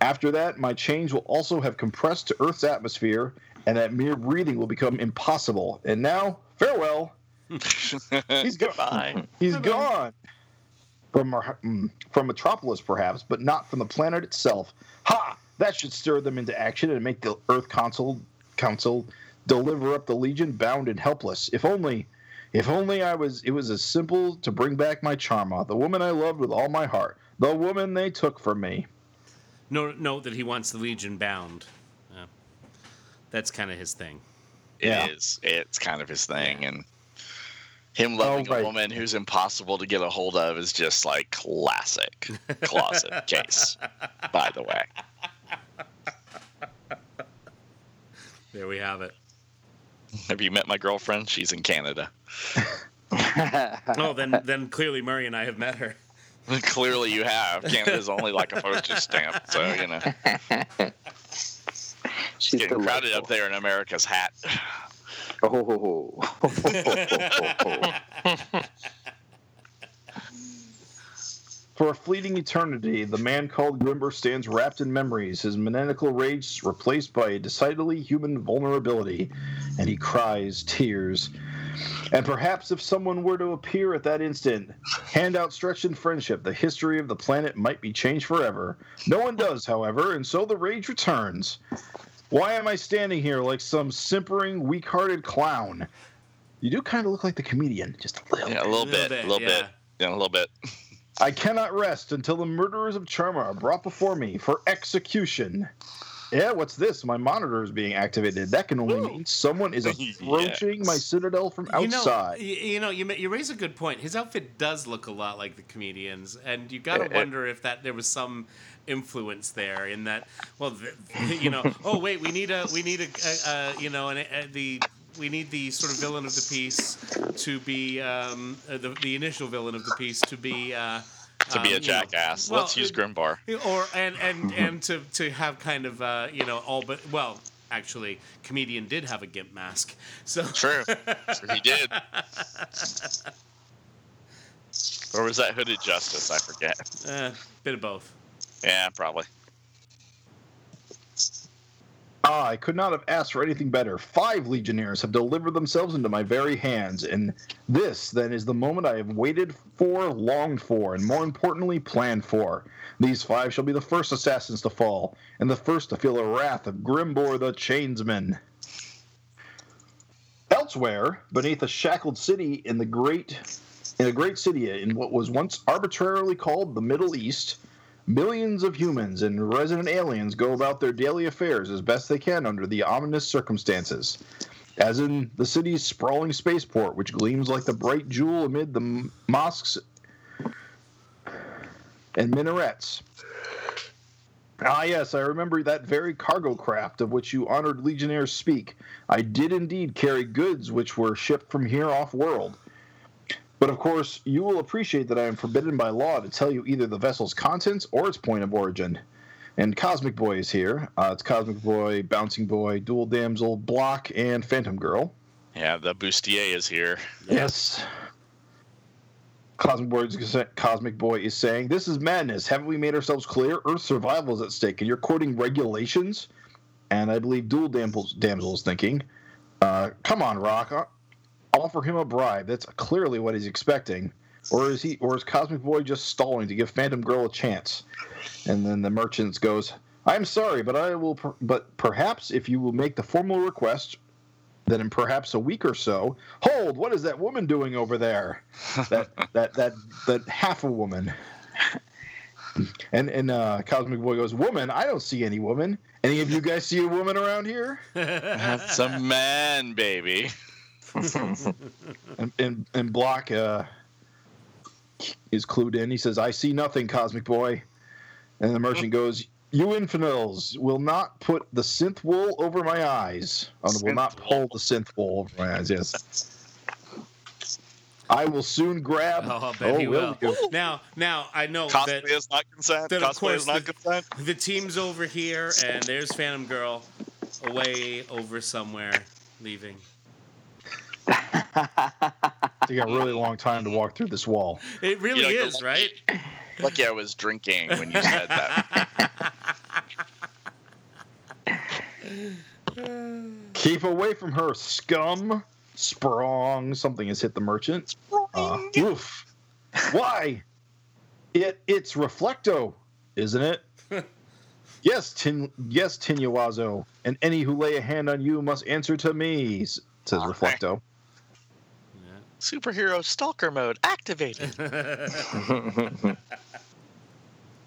After that, my change will also have compressed to Earth's atmosphere, and that mere breathing will become impossible. And now, farewell. [laughs] He's gone. Goodbye. He's Bye-bye. gone. From Mar- mm, from Metropolis, perhaps, but not from the planet itself. Ha! That should stir them into action and make the Earth Council Council deliver up the Legion bound and helpless. If only, if only I was. It was as simple to bring back my Charma, the woman I loved with all my heart, the woman they took from me. No, note that he wants the Legion bound. Yeah. That's kind of his thing. Yeah. is. It's kind of his thing, and him oh, loving right. a woman who's impossible to get a hold of is just like classic closet [laughs] case. By the way, There we have it. have you met my girlfriend? She's in Canada. [laughs] Oh, then then clearly Murray and I have met her. [laughs] Clearly, you have. Canada's only like a postage stamp, so you know, She's getting crowded up there in America's hat. Oh. [laughs] For a fleeting eternity, the man called Grimbor stands wrapped in memories, his maniacal rage replaced by a decidedly human vulnerability, and he cries tears. And perhaps if someone were to appear at that instant, hand outstretched in friendship, the history of the planet might be changed forever. No one does, however, and so the rage returns. Why am I standing here like some simpering, weak hearted clown? You do kind of look like the comedian, just a little Yeah, a little, bit, a little yeah. bit, yeah, a little bit. I cannot rest until the murderers of Charma are brought before me for execution. Yeah, what's this? My monitor is being activated. That can only Ooh. mean someone is [laughs] approaching my citadel from You know, outside. you know, you you raise a good point. His outfit does look a lot like the comedians, and you got to wonder if that there was some influence there in that. Well, the, [laughs] you know, oh wait, we need a we need a, a, a you know, and the we need the sort of villain of the piece to be um, uh, the the initial villain of the piece to be. Uh, To be um, a you know, jackass, well, let's use Grimbor. or and and and to to have kind of uh, you know all but well actually comedian did have a gimp mask so True, True, [laughs] he did. Or was that Hooded Justice? I forget. uh, bit of both Yeah, probably. Ah, I could not have asked for anything better. Five legionnaires have delivered themselves into my very hands, and this, then, is the moment I have waited for, longed for, and more importantly, planned for. These five shall be the first assassins to fall, and the first to feel the wrath of Grimbor the Chainsman. Elsewhere, beneath a shackled city in the great in a great city in what was once arbitrarily called the Middle East, millions of humans and resident aliens go about their daily affairs as best they can under the ominous circumstances. As in the city's sprawling spaceport, which gleams like the bright jewel amid the mosques and minarets. Ah, yes, I remember that very cargo craft of which you honored legionnaires speak. I did indeed carry goods which were shipped from here off world. But of course, you will appreciate that I am forbidden by law to tell you either the vessel's contents or its point of origin. And Cosmic Boy is here. Uh, it's Cosmic Boy, Bouncing Boy, Duo Damsel, Blok, and Phantom Girl. Yeah, the bustier is here. Yes. Cosmic Boy, is, Cosmic Boy is saying, This is madness. Haven't we made ourselves clear? Earth's survival is at stake, and you're quoting regulations? And I believe Duo Damsel, Damsel is thinking, uh, Come on, Rokk. Offer him a bribe. That's clearly what he's expecting. Or is he? Or is Cosmic Boy just stalling to give Phantom Girl a chance? And then the merchant goes, "I'm sorry, but I will. Per- but perhaps if you will make the formal request, then in perhaps a week or so. Hold! What is that woman doing over there? [laughs] That that that that half a woman." [laughs] And and uh, Cosmic Boy goes, "Woman? I don't see any woman. Any of you guys see a woman around here?" [laughs] That's a man, baby. [laughs] And and, and Blok uh, is clued in. He says, "I see nothing, Cosmic Boy." And the merchant goes, You infidels will not put the synth wool over my eyes. Oh, no, will not pull the synth wool over my eyes. Yes. I will soon grab. [laughs] Oh, I bet he will. you? Now, now I know Cosplay that is not consent. that, of course, is not the- consent. the team's over here, and there's Phantom Girl away over somewhere, leaving. You got a really long time to walk through this wall. It really You know, is, right? Lucky I was drinking when you said that. [laughs] Keep away from her, scum. Sprong. Something has hit the merchant. Uh, oof. Why? It it's Reflecto, isn't it? [laughs] yes, Tin. Yes, Tinya Wazzo. And any who lay a hand on you must answer to me. Says Reflecto. Superhero stalker mode activated. [laughs] [laughs]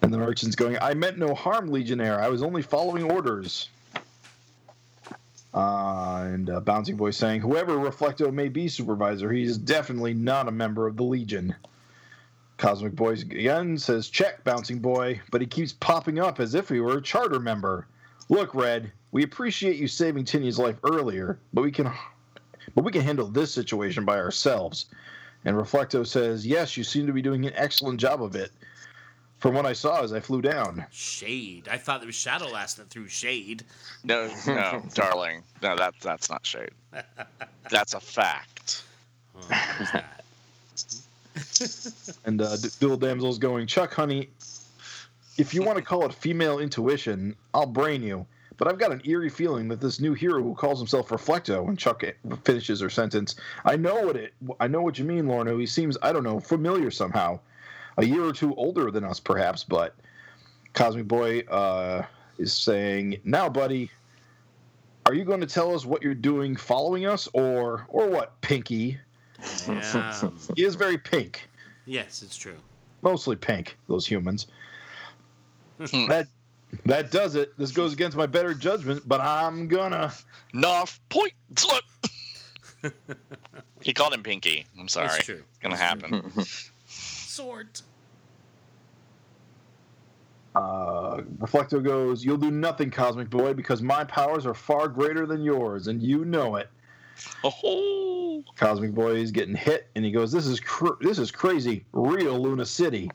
And the merchant's going. I meant no harm, Legionnaire. I was only following orders. Uh, and uh, Bouncing Boy saying, whoever Reflecto may be, Supervisor, he is definitely not a member of the Legion. Cosmic Boy again says, check, Bouncing Boy, but he keeps popping up as if he were a charter member. Look, Red, we appreciate you saving Tinya's life earlier, but we can, but we can handle this situation by ourselves. And Reflecto says, yes, you seem to be doing an excellent job of it. From what I saw as I flew down. Shade. I thought it was Shadow Lass that threw shade. No, [laughs] no, darling. No, that that's not shade. [laughs] That's a fact. Oh, what was that? [laughs] And uh, D- Duo Damsel's going, Chuck, honey, if you want to call it female intuition, I'll brain you. But I've got an eerie feeling that this new hero who calls himself Reflecto, when Chuck finishes her sentence, I know what it, I know what you mean, Luornu. He seems, I don't know, familiar somehow. A year or two older than us, perhaps, but Cosmic Boy uh, is saying, now, buddy, are you going to tell us what you're doing following us, or, or what, Pinky? Yeah. He is very pink. yes, it's true. mostly pink. Those humans. Hmm. that that does it. This goes against my better judgment, but I'm gonna. North Point slut. [laughs] he called him Pinky. I'm sorry. It's true. It's gonna happen. Sword. [laughs] Uh, Reflecto goes. You'll do nothing, Cosmic Boy, because my powers are far greater than yours, and you know it. Oh, Cosmic Boy is getting hit, and he goes, "This is cr- this is crazy. Real Luna City.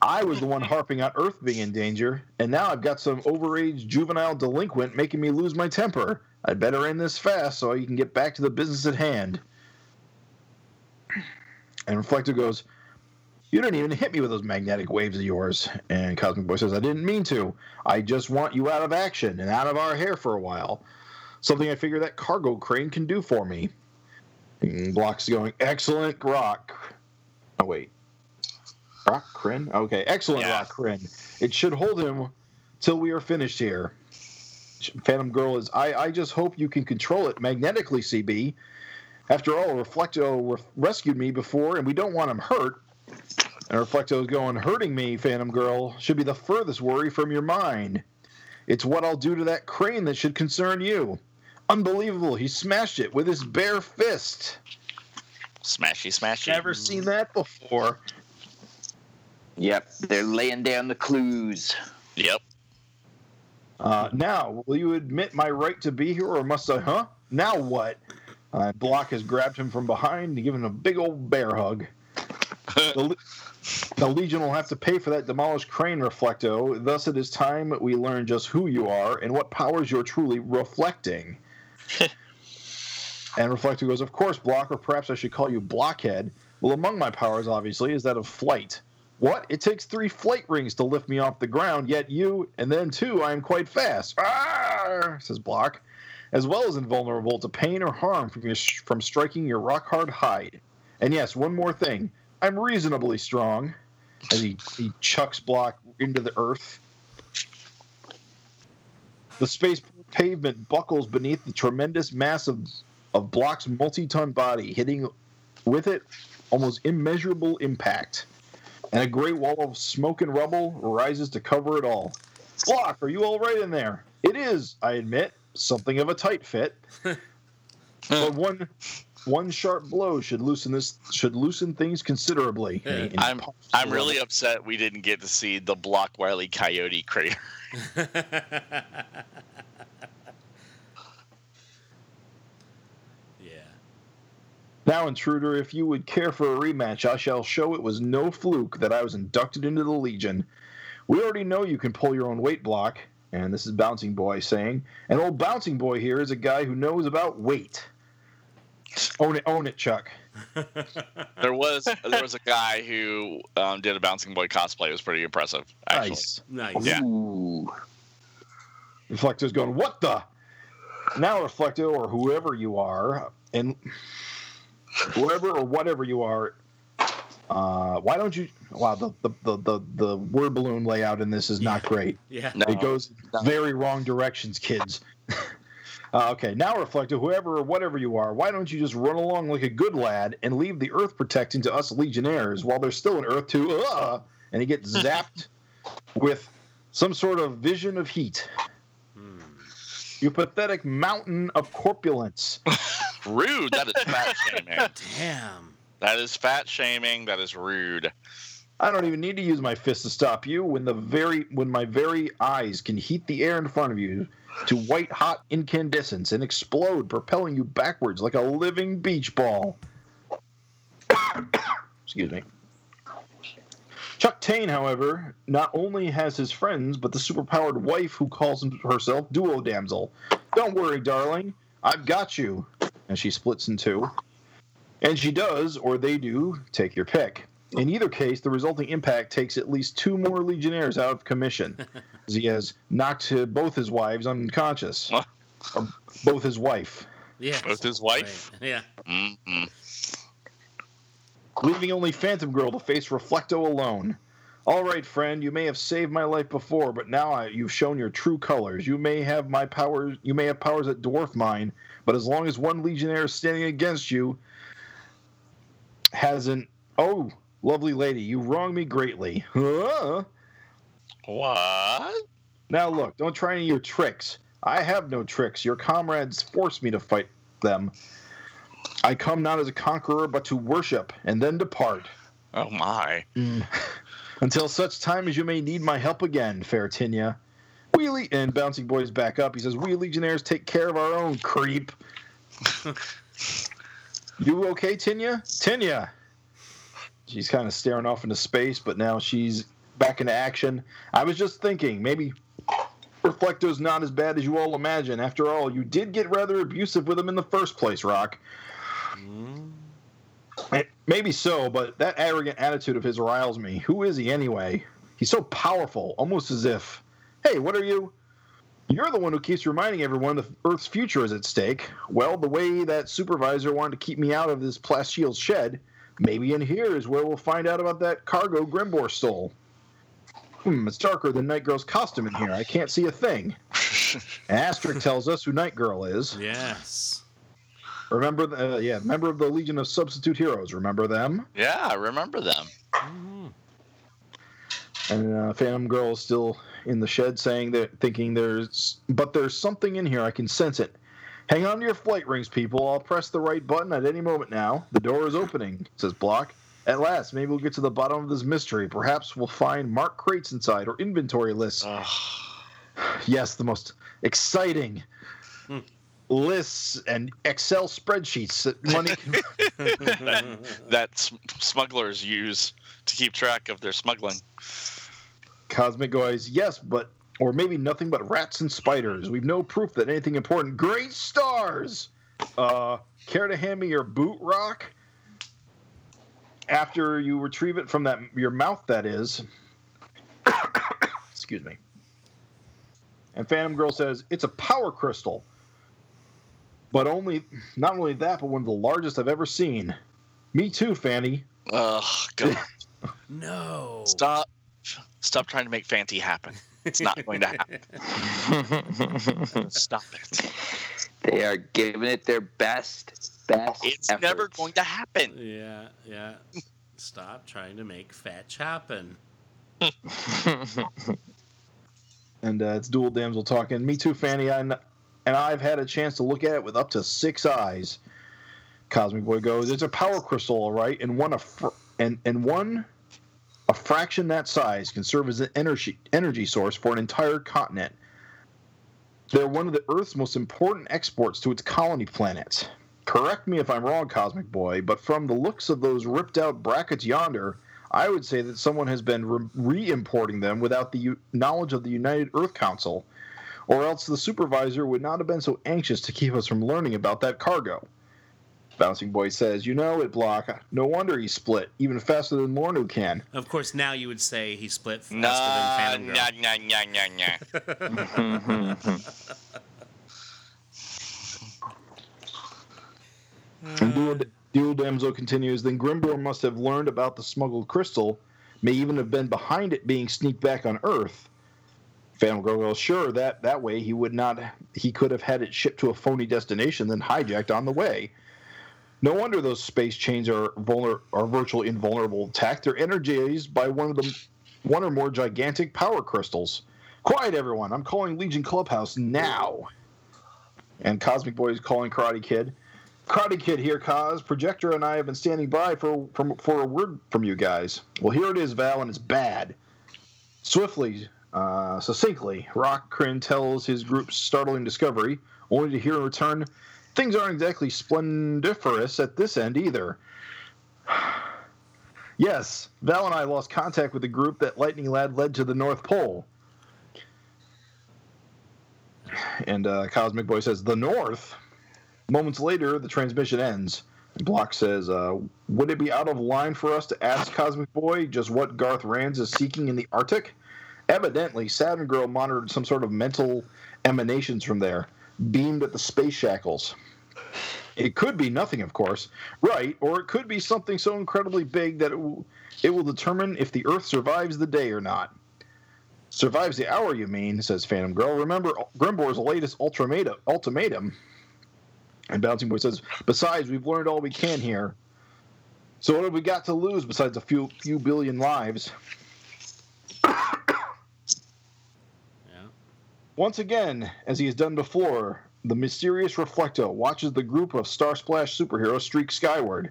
I was the one harping on Earth being in danger, and now I've got some overage juvenile delinquent making me lose my temper. I'd better end this fast so you can get back to the business at hand." And Reflecto goes, "You didn't even hit me with those magnetic waves of yours." And Cosmic Boy says, "I didn't mean to. I just want you out of action and out of our hair for a while." Something I figure that cargo crane can do for me. And Blok's going, excellent rock. Oh, wait. Rokk Krinn? Okay, excellent Yeah. Rokk Krinn. It should hold him till we are finished here. Phantom Girl is, I, I just hope you can control it magnetically, CB. After all, Reflecto re- rescued me before, and we don't want him hurt. And Reflecto is going, hurting me, Phantom Girl, should be the furthest worry from your mind. It's what I'll do to that crane that should concern you. Unbelievable. He smashed it with his bare fist. smashy, smashy. Never seen that before. Yep, they're laying down the clues. Yep. Uh, now, will you admit my right to be here, or must I? Huh? Now what? Uh, Blok has grabbed him from behind and given him a big old bear hug. [laughs] The, Le- the Legion will have to pay for that demolished crane, Reflecto. Thus, it is time we learn just who you are and what powers you're truly reflecting. [laughs] and Reflecto goes, Of course, Blok, or perhaps I should call you Blockhead. Well, among my powers, obviously, is that of flight. What? It takes three flight rings to lift me off the ground, yet you, and then two, I am quite fast. Arr, says Blok, as well as invulnerable to pain or harm from, your, from striking your rock hard hide. And yes, one more thing. I'm reasonably strong. As he, he chucks Blok into the earth. The space pavement buckles beneath the tremendous mass of, of Blok's multi ton body, hitting with it almost immeasurable impact. And a great wall of smoke and rubble rises to cover it all. Blok, are you all right in there? It is, I admit, something of a tight fit. [laughs] but one one sharp blow should loosen this should loosen things considerably. Yeah. I'm I'm really rubber. upset we didn't get to see the Blok Wiley Coyote crater. [laughs] [laughs] Now, intruder, if you would care for a rematch, I shall show it was no fluke that I was inducted into the Legion. We already know you can pull your own weight Blok, and this is Bouncing Boy saying, an old Bouncing Boy here is a guy who knows about weight. Own it, own it, Chuck. [laughs] There was there was a guy who um, did a Bouncing Boy cosplay. It was pretty impressive, actually. Nice. Nice. Yeah. Ooh. Reflecto's going, what the? Now, Reflecto, or whoever you are, and whoever or whatever you are, uh, why don't you? Wow, the, the, the, the, the word balloon layout in this is not great. Yeah. No, It goes very wrong directions, kids. [laughs] uh, okay, now Reflecto, whoever or whatever you are, why don't you just run along like a good lad and leave the Earth protecting to us Legionnaires while there's still an Earth to, uh, and he gets [laughs] zapped with some sort of vision of heat. Hmm. You pathetic mountain of corpulence. [laughs] rude. That is fat [laughs] shaming. Damn. That is fat shaming. That is rude. I don't even need to use my fist to stop you when the very when my very eyes can heat the air in front of you to white hot incandescence and explode, propelling you backwards like a living beach ball. [coughs] Excuse me. Chuck Taine, however, not only has his friends, but the superpowered wife who calls herself Duo Damsel. Don't worry, darling. I've got you. And she splits in two. And she does, or they do, take your pick. In either case, the resulting impact takes at least two more Legionnaires out of commission, [laughs] as he has knocked uh, both his wives unconscious. Or both his wife. Yeah. Both his wife. Right. Yeah. Mm-mm. leaving only Phantom Girl to face Reflecto alone. All right, friend, you may have saved my life before, but now I, you've shown your true colors. You may have my powers. You may have powers that dwarf mine, but as long as one Legionnaire is standing against you, has an oh, lovely lady, you wrong me greatly. Huh? What? Now look, don't try any of your tricks. I have no tricks. Your comrades forced me to fight them. I come not as a conqueror, but to worship and then depart. Oh my. Mm. [laughs] Until such time as you may need my help again, fair Tinya. We Le- and Bouncing Boy's back up. He says, "We Legionnaires take care of our own creep." [laughs] you okay, Tinya? Tinya. She's kind of staring off into space, but now she's back into action. I was just thinking, maybe Reflecto's not as bad as you all imagine. After all, you did get rather abusive with him in the first place, Rokk. Mm. Maybe so, but that arrogant attitude of his riles me. Who is he anyway? He's so powerful, almost as if, hey, what are you? You're the one who keeps reminding everyone the Earth's future is at stake. Well, the way that supervisor wanted to keep me out of this Plastshield's shed, maybe in here is where we'll find out about that cargo Grimbor stole. Hmm, it's darker than Night Girl's costume in here. I can't see a thing. [laughs] Asterix tells us who Night Girl is. Yes. Remember, the, uh, yeah, member of the Legion of Substitute Heroes. Remember them? Yeah, I remember them. Mhm. And uh, Phantom Girl is still in the shed, saying that, thinking there's, but there's something in here. I can sense it. Hang on to your flight rings, people. I'll press the right button at any moment now. The door is opening, says Blok. At last, maybe we'll get to the bottom of this mystery. Perhaps we'll find marked crates inside or inventory lists. Ugh. [sighs] Yes, the most exciting Hmm. lists and Excel spreadsheets that money can [laughs] [laughs] that s- smugglers use to keep track of their smuggling. Cosmic Guys, yes, but or maybe nothing but rats and spiders. We've no proof that anything important. Great stars. Uh, care to hand me your boot Rokk? After you retrieve it from that your mouth, that is. [coughs] Excuse me. And Phantom Girl says it's a power crystal, but only not only that, but one of the largest I've ever seen. Me too, Fanny. Ugh, God. [laughs] No. Stop. Stop trying to make Fanty happen. It's not going to happen. [laughs] Stop it. They are giving it their best, best. It's efforts. never going to happen. Yeah, yeah. Stop trying to make fetch happen. [laughs] and uh, it's Duo Damsel talking. Me too, Fanny. I, and I've had a chance to look at it with up to six eyes. Cosmic Boy goes, "It's a power crystal, all right, and one a fr- and and one a fraction that size can serve as an energy energy source for an entire continent. They're one of the Earth's most important exports to its colony planets. Correct me if I'm wrong, Cosmic Boy, but from the looks of those ripped out brackets yonder, I would say that someone has been re importing them without the u- knowledge of the United Earth Council, or else the supervisor would not have been so anxious to keep us from learning about that cargo. Bouncing Boy says, You know it, Blok. No wonder he split, even faster than Luornu can. Of course, now you would say he split faster Nah, than Phantom Girl. nah, nah, nah, nah, nah. [laughs] And Duo, Duo Damsel continues, then Grimbor must have learned about the smuggled crystal, may even have been behind it being sneaked back on Earth. Phantom Girl goes, sure, that, that way he would not he could have had it shipped to a phony destination then hijacked on the way. No wonder those space chains are vulner, are virtually invulnerable attack. They're energized by one of the one or more gigantic power crystals. Quiet everyone, I'm calling Legion Clubhouse now. And Cosmic Boy is calling Karate Kid. Karate Kid here, Cos. Projectra and I have been standing by for, for, for a word from you guys. Well, here it is, Val, and it's bad. Swiftly, uh, succinctly, Rokk Krinn tells his group's startling discovery, only to hear in return, things aren't exactly splendiferous at this end either. [sighs] yes, Val and I lost contact with the group that Lightning Lad led to the North Pole. And uh, Cosmic Boy says, The North? Moments later, the transmission ends. Blok says, uh, Would it be out of line for us to ask Cosmic Boy just what Garth Ranzz is seeking in the Arctic? Evidently, Saturn Girl monitored some sort of mental emanations from there, beamed at the space shackles. It could be nothing, of course, right? Or it could be something so incredibly big that it will, it will determine if the Earth survives the day or not. Survives the hour, you mean? Says Phantom Girl. Remember uh, Grimbor's latest ultimatum. ultimatum. And Bouncing Boy says, Besides, we've learned all we can here. So what have we got to lose besides a few few billion lives? [coughs] Yeah. Once again, as he has done before, the mysterious Reflecto watches the group of Star Splash superheroes streak skyward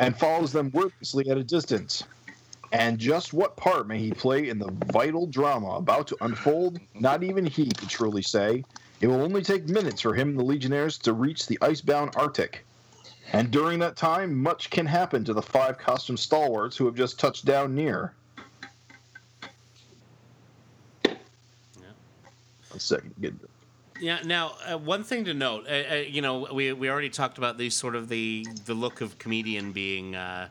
and follows them wordlessly at a distance. And just what part may he play in the vital drama about to unfold? Not even he could truly say. It will only take minutes for him and the Legionnaires to reach the icebound Arctic. And during that time, much can happen to the five costume stalwarts who have just touched down near. Yeah. A second. Get Yeah. Now, uh, one thing to note, uh, uh, you know, we, we already talked about the sort of the the look of comedian being uh,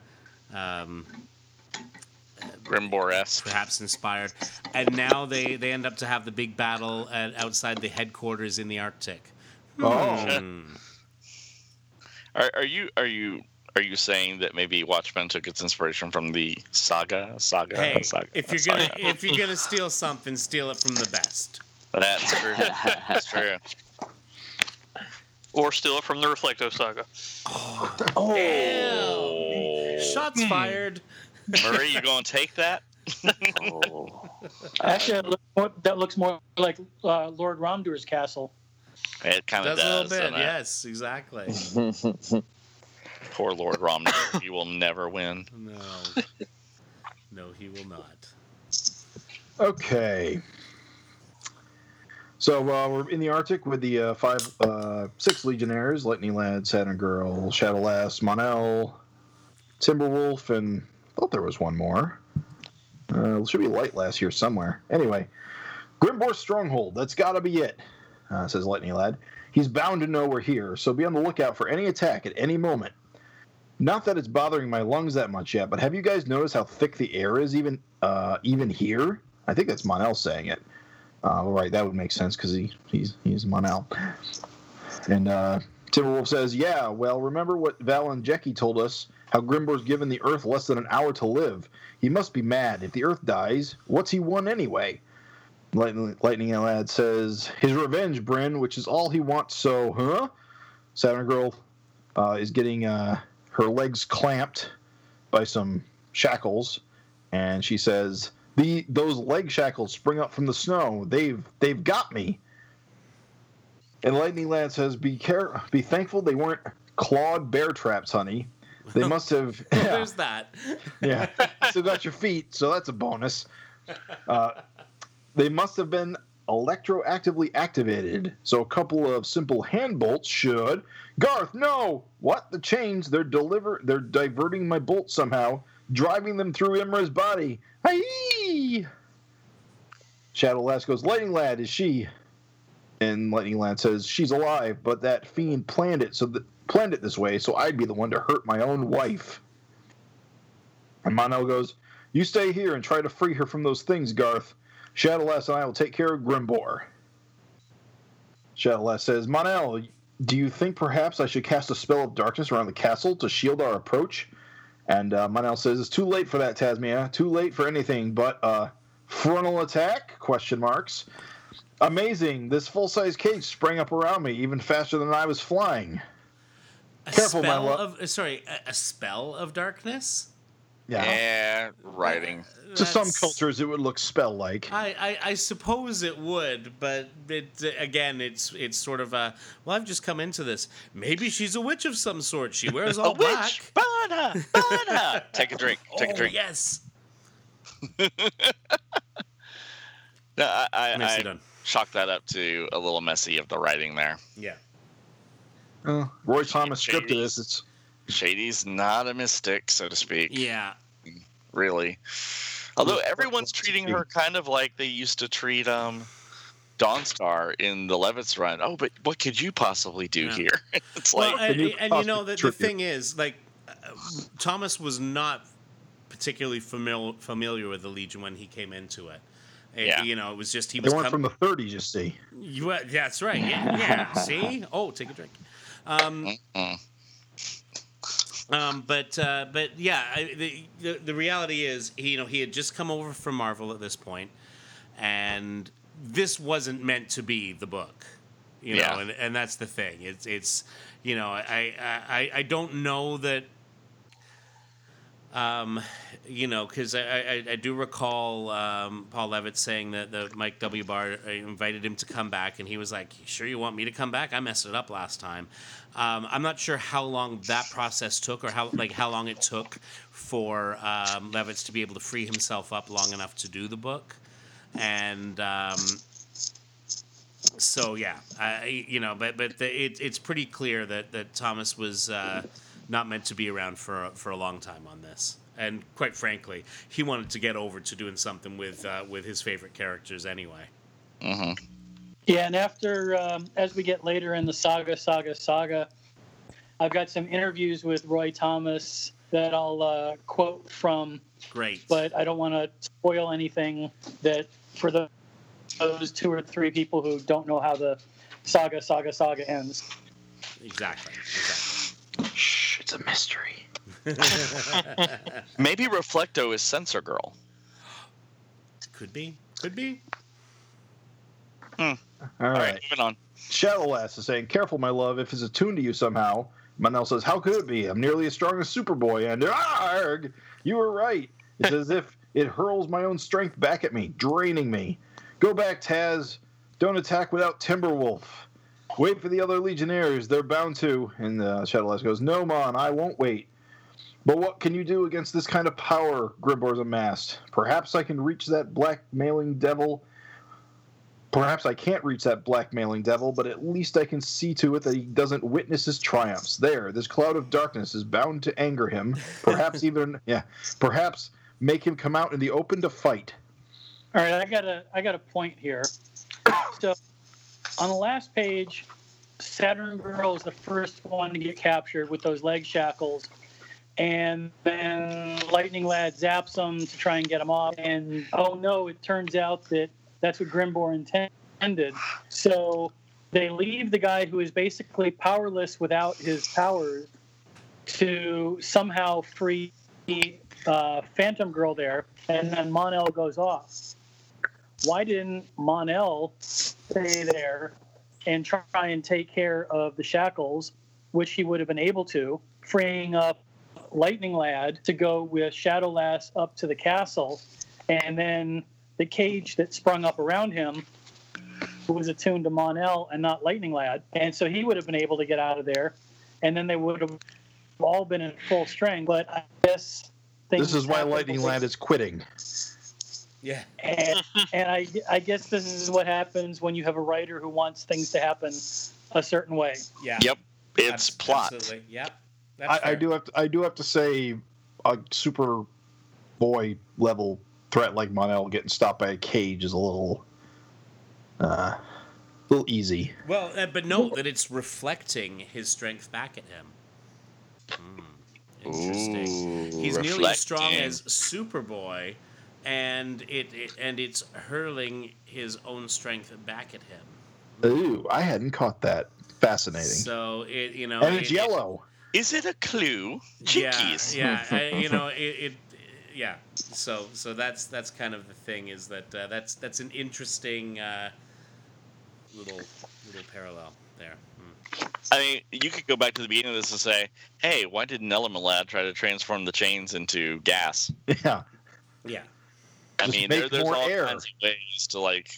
um, Grimbor esque. perhaps inspired, and now they they end up to have the big battle at, outside the headquarters in the Arctic. Oh. Hmm. [laughs] Are, are you are you are you saying that maybe Watchmen took its inspiration from the saga? Saga. Hey, saga, if you're gonna saga? if you're gonna steal something, steal it from the best. That's true. [laughs] That's true. Or steal it from the Reflecto Saga. Oh. Shots fired. Murray, you gonna take that? Oh. Actually, that looks more, that looks more like uh, Lord Romdur's castle. It kind of Does a little bit, doesn't it? yes, exactly. [laughs] Poor Lord Romney. you will never win. No, [laughs] no, he will not. Okay. So uh, we're in the Arctic with the uh, five, uh, six Legionnaires: Lightning Lad, Saturn Girl, Shadowlass, Monel, Timberwolf, and I thought there was one more. Uh, should be Light Lass here somewhere. Anyway, Grimbor's stronghold. That's got to be it. Uh, says Lightning Lad. He's bound to know we're here, so be on the lookout for any attack at any moment. Not that it's bothering my lungs that much yet, but have you guys noticed how thick the air is even uh, even here? I think that's Monel saying it. Uh, right, that would make sense because he, he's he's Monel. And uh, Timberwolf says, "Yeah, well, remember what Val and Jackie told us? How Grimbor's given the Earth less than an hour to live. He must be mad. If the Earth dies, what's he won anyway?" Lightning, Lightning Lad says, "His revenge, Brin, which is all he wants. So, huh?" Saturn Girl uh, is getting uh, her legs clamped by some shackles, and she says, "The those leg shackles spring up from the snow. They've they've got me." And Lightning Lad says, "Be care, be thankful they weren't clawed bear traps, honey. They [laughs] must have. Yeah, There's that. [laughs] yeah. Still got your feet, so that's a bonus. Uh, they must have been electroactively activated, so a couple of simple hand bolts should. Garth, no! What? The chains? They're deliver. They're diverting my bolts somehow, driving them through Imra's body. Aye! Shadow Lass goes, Lightning Lad, is she? And Lightning Lad says, She's alive, but that fiend planned it so that planned it this way, so I'd be the one to hurt my own wife. And Monel goes, You stay here and try to free her from those things, Garth. Shadowlass and I will take care of Grimbor. Shadowlass says, Monel, do you think perhaps I should cast a spell of darkness around the castle to shield our approach? And uh, Monel says, It's too late for that, Tasmia. Too late for anything but uh, frontal attack? Question marks. Amazing. This full size cage sprang up around me even faster than I was flying. A Careful, my spell lo- of uh, sorry, a, a spell of darkness. Yeah. Yeah, writing. To some cultures, it would look spell like. I, I, I suppose it would, but it again, it's it's sort of a well. I've just come into this. Maybe she's a witch of some sort. She wears [laughs] all a black. witch! Bana! Bana! Take a drink. Take oh a drink. yes, [laughs] No, I, I, nicely I done. chalk that up to a little messy of the writing there. Yeah, Uh, Roy Thomas scripted this. It's Shady's not a mystic, so to speak. yeah. Really. Although everyone's treating her kind of like they used to treat um Dawnstar in the Levitz run. Oh, but what could you possibly do Yeah. here? [laughs] it's Well, like and, the and you know the, the thing is, like uh, Thomas was not particularly familiar familiar with the Legion when he came into it. And, Yeah. You know, it was just he they was went com- from the 30s, you see. You, uh, that's right. Yeah, yeah. [laughs] See? Oh, take a drink. Um, Mm-mm. Um, but uh, but yeah, I, the, the the reality is, he, you know, he had just come over from Marvel at this point, and this wasn't meant to be the book. You know, Yeah. and, and that's the thing. It's it's you know, I I, I don't know that. Um, you know, because I, I, I do recall um, Paul Levitz saying that the Mike W. Barr uh, invited him to come back, and he was like, "Sure, you want me to come back? I messed it up last time." Um, I'm not sure how long that process took, or how like how long it took for um, to be able to free himself up long enough to do the book, and um, so yeah, you know, but but the, it, it's pretty clear that that Thomas was uh, not meant to be around for a- for a long time on this, and quite frankly, he wanted to get over to doing something with uh, with his favorite characters anyway. hmm Yeah, and after um, as we get later in the saga, saga, saga, I've got some interviews with Roy Thomas that I'll uh, quote from, Great, but I don't want to spoil anything that for the, those two or three people who don't know how the saga, saga, saga ends. exactly, exactly. Shh, it's a mystery. [laughs] Maybe Reflecto is Sensor Girl. Could be, could be. All All right. right, moving on. Shadowlass is saying, Careful, my love, if it's attuned to you somehow. Monel says, How could it be? I'm nearly as strong as Superboy. And, [laughs] arg, you were right. It's [laughs] as if it hurls my own strength back at me, draining me. Go back, Taz. Don't attack without Timberwolf. Wait for the other Legionnaires. They're bound to. And uh, Shadowlass goes, No, Mon, I won't wait. But what can you do against this kind of power Grimbor's amassed? Perhaps I can reach that blackmailing devil Perhaps I can't reach that blackmailing devil, but at least I can see to it that he doesn't witness his triumphs. There, this cloud of darkness is bound to anger him. Perhaps [laughs] even, yeah, perhaps make him come out in the open to fight. All right, I got a I got a point here. So on the last page, Saturn Girl is the first one to get captured with those leg shackles, and then Lightning Lad zaps him to try and get him off. And oh no, it turns out that that's what Grimbor intended. So they leave the guy who is basically powerless without his powers to somehow free uh, Phantom Girl there, and then Monel goes off. Why didn't Monel stay there and try and take care of the shackles, which he would have been able to, freeing up Lightning Lad to go with Shadow Lass up to the castle, and then the cage that sprung up around him was attuned to Monel and not Lightning Lad, and so he would have been able to get out of there. and then they would have all been in full strength. But I guess This is why Lightning Lad is quitting. Yeah. and, and I, I guess this is what happens when you have a writer who wants things to happen a certain way. Yeah. Yep. It's Abs- plot. Absolutely. Yep. I, I do have to, I do have to say, a super boy level threat like Monel getting stopped by a cage is a little, uh, a little easy. Well, uh, but note that it's reflecting his strength back at him. Hmm, Interesting. Ooh, He's nearly as strong reflecting. as Superboy, and it, it and it's hurling his own strength back at him. Ooh, I hadn't caught that. Fascinating. So it, you know, and it's it- it- yellow. Is it a clue? Chinkies. Yeah, yeah, uh, [laughs] you know, it, it, yeah. So, so that's that's kind of the thing is that uh, that's that's an interesting uh, little little parallel there. Hmm. I mean, you could go back to the beginning of this and say, "Hey, why didn't Element Lad try to transform the chains into gas?" [laughs] Yeah. Yeah, I Just mean, make there, there's more all air. kinds of ways to like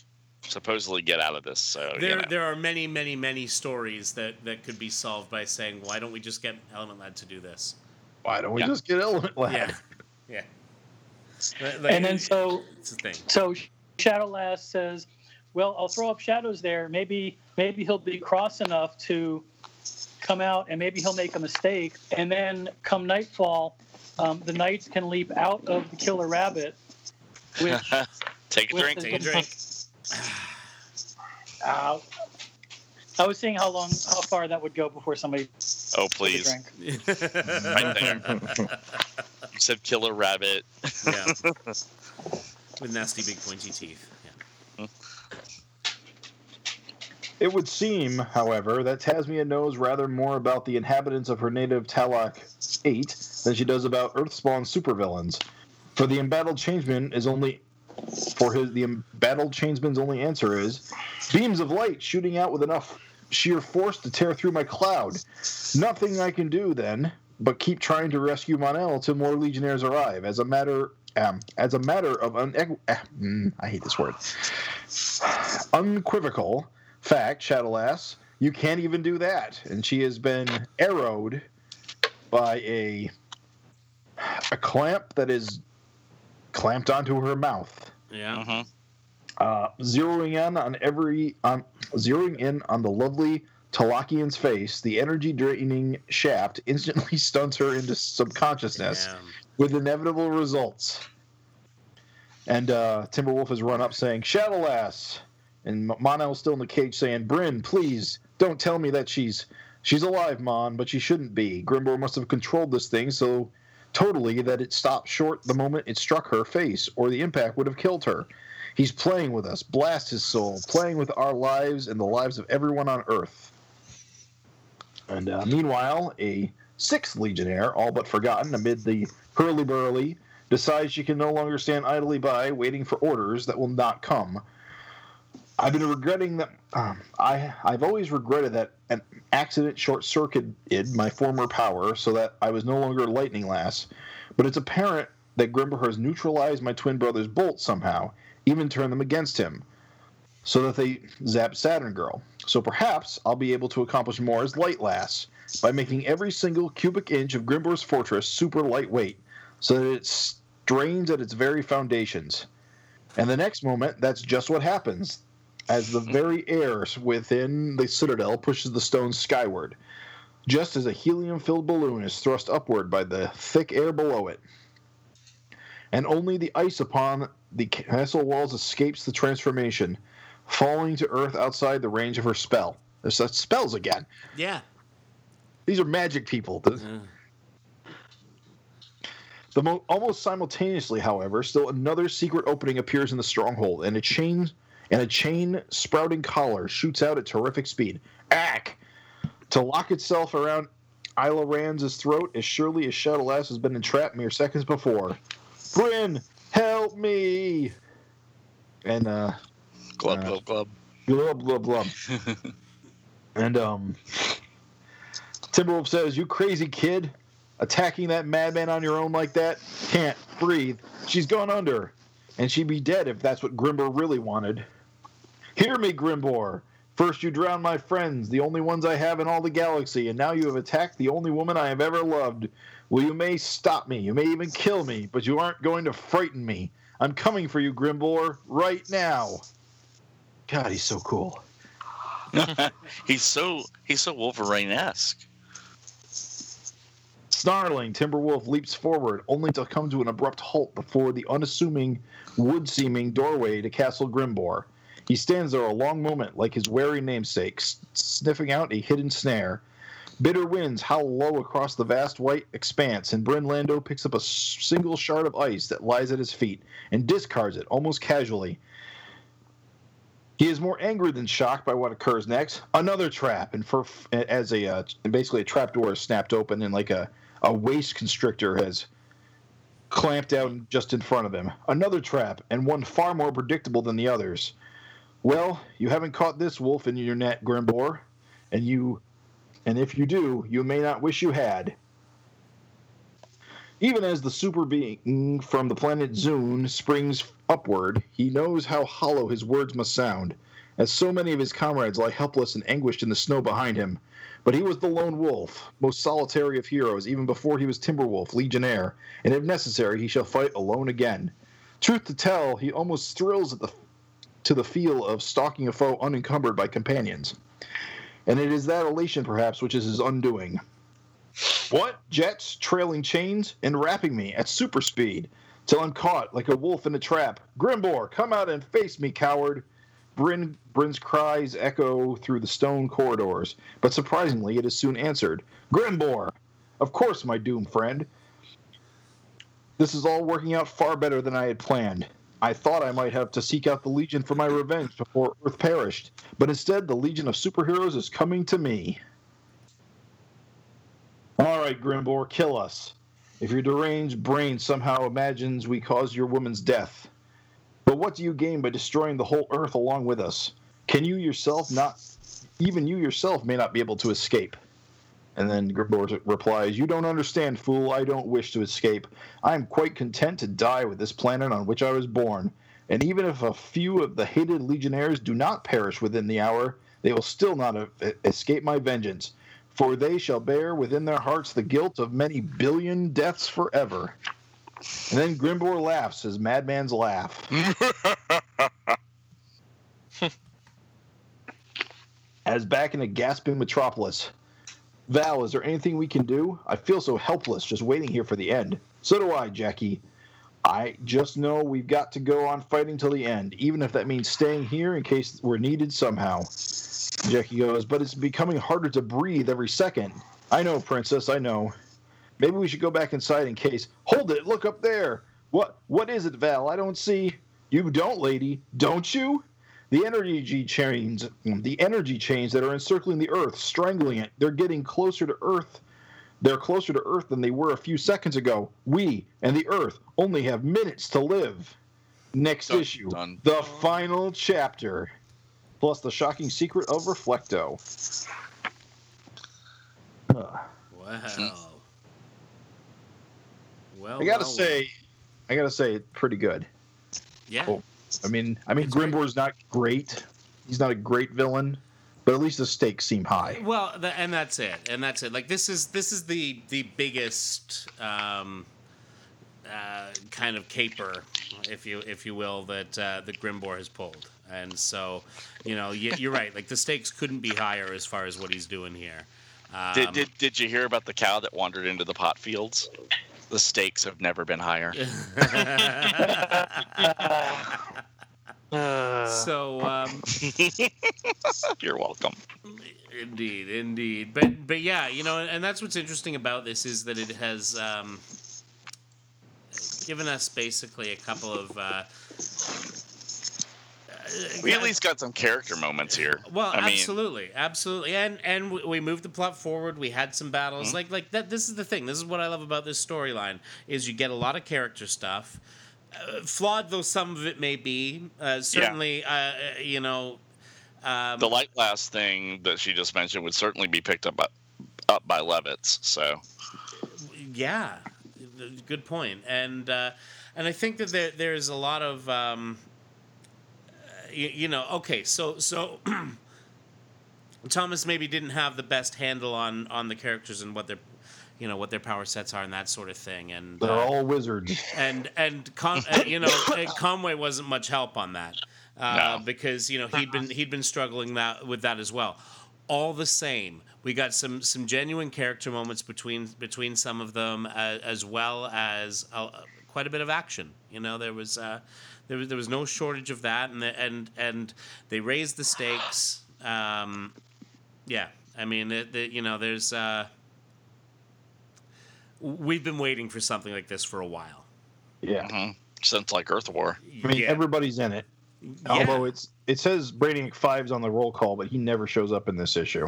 supposedly get out of this. So there you know. there are many many many stories that that could be solved by saying, why don't we just get Element Lad to do this? Why don't we Yeah. just get Element Lad? Yeah, yeah. Like- [laughs] like, and then so it's a thing. so Shadowlass says, "Well, I'll throw up shadows there. Maybe maybe he'll be cross enough to come out, and maybe he'll make a mistake. And then come nightfall, um, the knights can leap out of the killer rabbit, which [laughs] Take a drink. Take a drink. [sighs] uh, I was seeing how long, how far that would go before somebody Oh took a please! drink. [laughs] Right there. You said killer rabbit. yeah. [laughs] With nasty big pointy teeth. Yeah. It would seem, however, that Tasmia knows rather more about the inhabitants of her native Talok 8 than she does about Earthspawn supervillains. For the embattled changeman is only for his the embattled changeman's only answer is beams of light shooting out with enough sheer force to tear through my cloud. Nothing I can do then but keep trying to rescue Monel till more legionnaires arrive. As a matter um, as a matter of un- uh, I hate this word unequivocal fact, Shadowlass, you can't even do that. And she has been arrowed by a a clamp that is clamped onto her mouth, Yeah. Mhm. uh, zeroing in on every on zeroing in on the lovely Talokian's face. The energy draining shaft instantly [laughs] stuns her into subconsciousness Damn. with inevitable results. And uh, Timberwolf has run up saying, Shadowlass. And M- Monel's still in the cage saying, Brin, please, don't tell me that she's she's alive, Mon, but she shouldn't be. Grimbor must have controlled this thing so totally that it stopped short the moment it struck her face, or the impact would have killed her. He's playing with us, blast his soul, playing with our lives and the lives of everyone on Earth. And uh, meanwhile, a sixth legionnaire, all but forgotten amid the hurly burly, decides she can no longer stand idly by, waiting for orders that will not come. I've been regretting that. Um, I I've always regretted that an accident short circuited my former power, so that I was no longer lightning lass. But it's apparent that Grimbor has neutralized my twin brother's bolts somehow, even turned them against him, so that they zap Saturn Girl. So perhaps I'll be able to accomplish more as Light Lass by making every single cubic inch of Grimbor's fortress super lightweight, so that it strains at its very foundations. And the next moment, that's just what happens, as the very air within the citadel pushes the stones skyward, just as a helium filled balloon is thrust upward by the thick air below it. And only the ice upon the castle walls escapes the transformation, falling to earth outside the range of her spell. There's spells again. Yeah. These are magic people. The- The mo- almost simultaneously, however, still another secret opening appears in the stronghold, and a chain and a chain sprouting collar shoots out at terrific speed. Ack! To lock itself around Ayla Ranzz's throat as surely as Shadowlass has been entrapped mere seconds before. Brin, help me! And uh, Glub Uh, glub glub. glub glub glub. [laughs] and um, Timberwolf says, "You crazy kid, attacking that madman on your own like that? Can't breathe. She's gone under, and she'd be dead if that's what Grimbor really wanted. Hear me, Grimbor. First, you drowned my friends, the only ones I have in all the galaxy, and now you have attacked the only woman I have ever loved. Well, you may stop me, you may even kill me, but you aren't going to frighten me. I'm coming for you, Grimbor, right now. God, he's so cool. [laughs] he's so he's so Wolverine esque. Snarling, Timberwolf leaps forward, only to come to an abrupt halt before the unassuming, wood seeming doorway to Castle Grimbor. He stands there a long moment, like his wary namesake, sniffing out a hidden snare. Bitter winds howl low across the vast white expanse, and Brin Londo picks up a single shard of ice that lies at his feet and discards it almost casually. He is more angry than shocked by what occurs next. Another trap, and for as a uh, basically a trap door is snapped open, and like a a waist constrictor has clamped down just in front of him. Another trap, and one far more predictable than the others. Well, you haven't caught this wolf in your net, Grimbor, and you, and if you do, you may not wish you had. Even as the super being from the planet Zuun springs upward, he knows how hollow his words must sound, as so many of his comrades lie helpless and anguished in the snow behind him, but he was the lone wolf, most solitary of heroes, even before he was Timberwolf, Legionnaire, and if necessary, he shall fight alone again. Truth to tell, he almost thrills at the to the feel of stalking a foe unencumbered by companions. And it is that elation, perhaps, which is his undoing. What? Jets, trailing chains, and wrapping me at super speed, till I'm caught like a wolf in a trap. Grimbor, come out and face me, coward! Brin, Brin's cries echo through the stone corridors, but surprisingly, it is soon answered. Grimbor! Of course, my doomed friend. This is all working out far better than I had planned. I thought I might have to seek out the Legion for my revenge before Earth perished, but instead, the Legion of Superheroes is coming to me. All right, Grimbor, kill us. If your deranged brain somehow imagines we caused your woman's death, but what do you gain by destroying the whole earth along with us? Can you yourself not, even you yourself may not be able to escape? And then Grimbor replies, You don't understand, fool. I don't wish to escape. I am quite content to die with this planet on which I was born. And even if a few of the hated legionnaires do not perish within the hour, they will still not escape my vengeance. For they shall bear within their hearts the guilt of many billion deaths forever. And then Grimbor laughs his madman's laugh. [laughs] As back in a gasping metropolis. Val, is there anything we can do? I feel so helpless just waiting here for the end. So do I, Jackie. I just know we've got to go on fighting till the end, even if that means staying here in case we're needed somehow. Jackie goes, but it's becoming harder to breathe every second. I know, Princess, I know. Maybe we should go back inside in case. Hold it! Look up there. What? What is it, Val? I don't see. You don't, lady. Don't you? The energy chains, the energy chains that are encircling the Earth, strangling it. They're getting closer to Earth. They're closer to Earth than they were a few seconds ago. We and the Earth only have minutes to live. Next dun, issue, dun. the final chapter, plus the shocking secret of Reflecto. Uh. Wow. Well, I gotta well, say, I gotta say, pretty good. Yeah. Oh, I mean, I mean, Grimbor's not great. He's not a great villain, but at least the stakes seem high. Well, the, and that's it, and that's it. Like this is this is the the biggest um, uh, kind of caper, if you if you will, that uh, that Grimbor has pulled. And so, you know, you, you're right. Like the stakes couldn't be higher as far as what he's doing here. Um, did, did did you hear about the cow that wandered into the pot fields? the stakes have never been higher. [laughs] [laughs] so um, [laughs] you're welcome. Indeed, indeed, but but yeah, you know, and that's what's interesting about this is that it has um, given us basically a couple of uh, we at least got some character moments here. Well, I absolutely, mean, absolutely, and and we moved the plot forward. We had some battles, mm-hmm. like like that. This is the thing. This is what I love about this storyline: is you get a lot of character stuff. Uh, flawed though some of it may be, uh, certainly, yeah. uh, you know. Um, the Light Lass thing that she just mentioned would certainly be picked up by, up by Levitz. So, yeah, good point, and uh, and I think that there there's a lot of um, you, you know, okay, so so [clears throat] Thomas maybe didn't have the best handle on on the characters and what their you know what their power sets are and that sort of thing and They're uh, all wizards. and and Con- uh, you know [laughs] Conway wasn't much help on that uh, No. because you know he'd been he'd been struggling that with that as well. All the same, we got some some genuine character moments between between some of them, uh, as well as uh, quite a bit of action. You know, there was uh, there was there was no shortage of that, and the, and and they raised the stakes. Um, yeah, I mean, it, the, you know, there's. We've been waiting for something like this for a while. Yeah. Mhm. Since like Earth War. I mean, yeah. everybody's in it. Yeah. Although it's it says Brainiac Five's on the roll call, but he never shows up in this issue.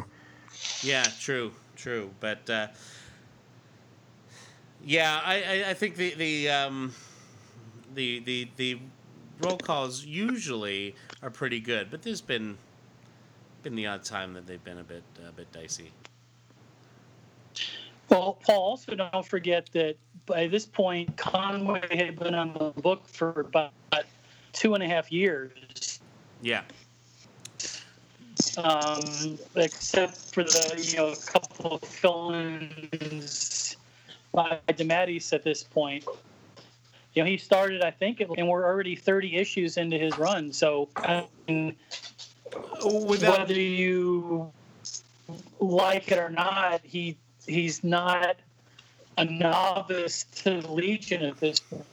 Yeah, true, true. But uh, yeah, I, I, I think the the um, the the the roll calls usually are pretty good, but there's been been the odd time that they've been a bit a bit dicey. Well, Paul, also don't forget that by this point, Conway had been on the book for about two and a half years, Yeah, um, except for the you know a couple of fill-ins by DeMatteis at this point. You know, he started, I think, and we're already 30 issues into his run. So, I mean, without whether you like it or not, he he's not a novice to the Legion at this point.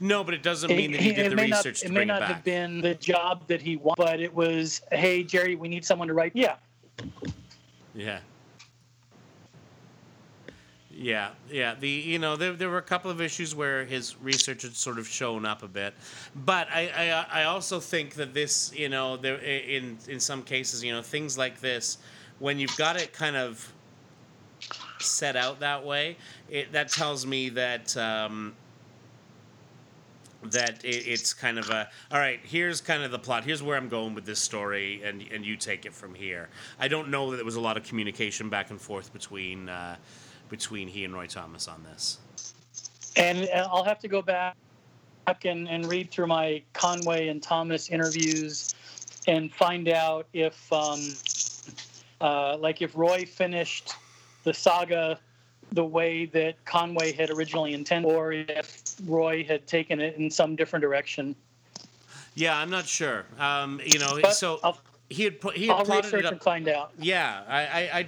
no, but it doesn't mean that he did it the may not- research it to may bring not it have been the job that he wanted, but it was, hey Gerry, we need someone to write. Yeah, Yeah. Yeah, yeah. The you know there, there were a couple of issues where his research had sort of shown up a bit, but I, I I also think that this you know there in in some cases you know things like this when you've got it kind of set out that way. It that tells me that um, that it, it's kind of a all right here's kind of the plot. Here's where i'm going with this story and and you take it from here. I don't know that there was a lot of communication back and forth between uh, between he and roy thomas on this. And uh, I'll have to go back and, and read through my Conway and Thomas interviews and find out if, um, uh, like, if Roy finished the saga the way that Conway had originally intended, or if Roy had taken it in some different direction. yeah i'm not sure um, you know But so I'll, he had put he had I'll plotted it up and find out. Yeah, I I, I,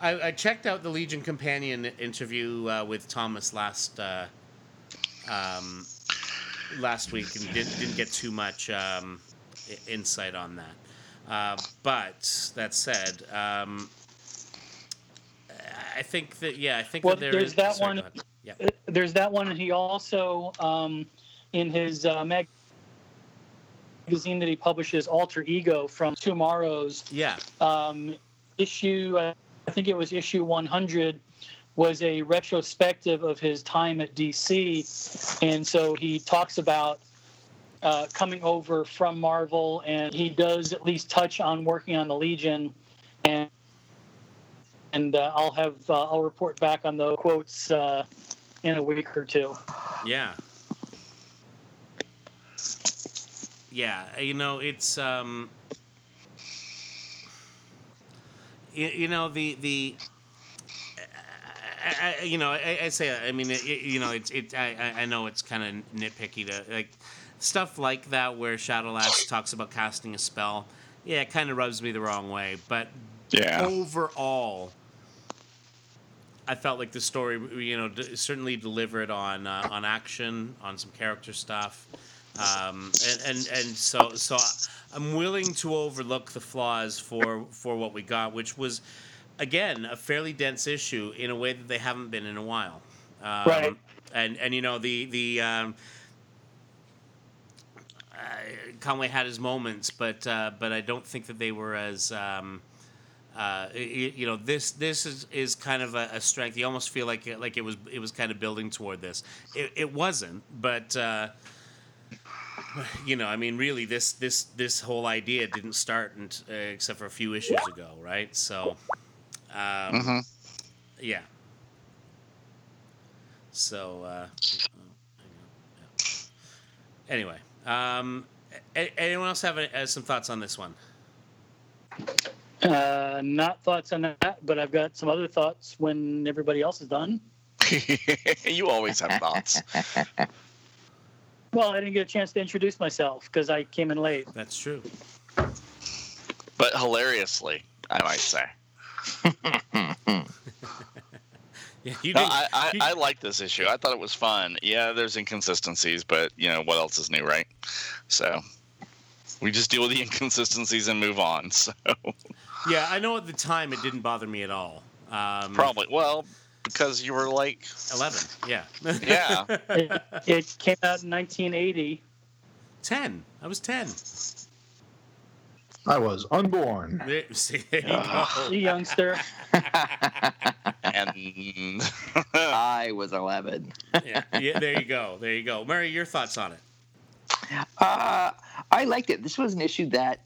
I, I checked out the Legion Companion interview uh, with Thomas last uh, um, last week and didn't didn't get too much um, insight on that. Uh, but that said, um, I think that yeah, I think Well, that there there's is- that sorry, one- Yeah. Uh, There's that one, and he also, um, in his uh, mag- magazine that he publishes, Alter Ego from TwoMorrows Yeah, um, issue, I think it was issue 100, was a retrospective of his time at DC. And so he talks about uh, coming over from Marvel, and he does at least touch on working on the Legion. And and uh, I'll have uh, I'll report back on the quotes uh, in a week or two. yeah, yeah. You know, it's um, you, you know the the I, I, you know, I, I say, I mean, it, you know, it's, it. I, I- I know it's kind of nitpicky to like stuff like that where Shadowlass talks about casting a spell. Yeah, it kind of rubs me the wrong way, but Yeah. overall, I felt like the story, you know, d- certainly delivered on uh, on action, on some character stuff, um, and, and and so so I'm willing to overlook the flaws for for what we got, which was again a fairly dense issue in a way that they haven't been in a while. Um, Right. And and you know the the. Um, uh, Conway had his moments, but uh, but I don't think that they were as um, uh, y- you know this this is, is kind of a, a strength. You almost feel like it, like it was it was kind of building toward this. It, it wasn't, but uh, you know, I mean, really, this this this whole idea didn't start unt- uh, except for a few issues ago, right? So, um, hmm yeah. So, uh, anyway, um, anyone else have uh, some thoughts on this one? Uh, not thoughts on that, but I've got some other thoughts when everybody else is done. [laughs] you always have thoughts. Well, I didn't get a chance to introduce myself because I came in late. That's true. but hilariously, I might say. [laughs] Yeah, you No. I, I, I like this issue. I thought it was fun. Yeah, there's inconsistencies, but you know what else is new, right? So we just deal with the [laughs] inconsistencies and move on. So yeah, I know at the time it didn't bother me at all. Um, probably well because you were like, eleven. Yeah. yeah, [laughs] It, it came out in 1980. ten. I was ten. I was unborn. [laughs] There, see, there you go. A youngster. [laughs] and I was 11. Yeah, yeah, there you go. There you go. Murray, your thoughts on it? Uh, I liked it. This was an issue that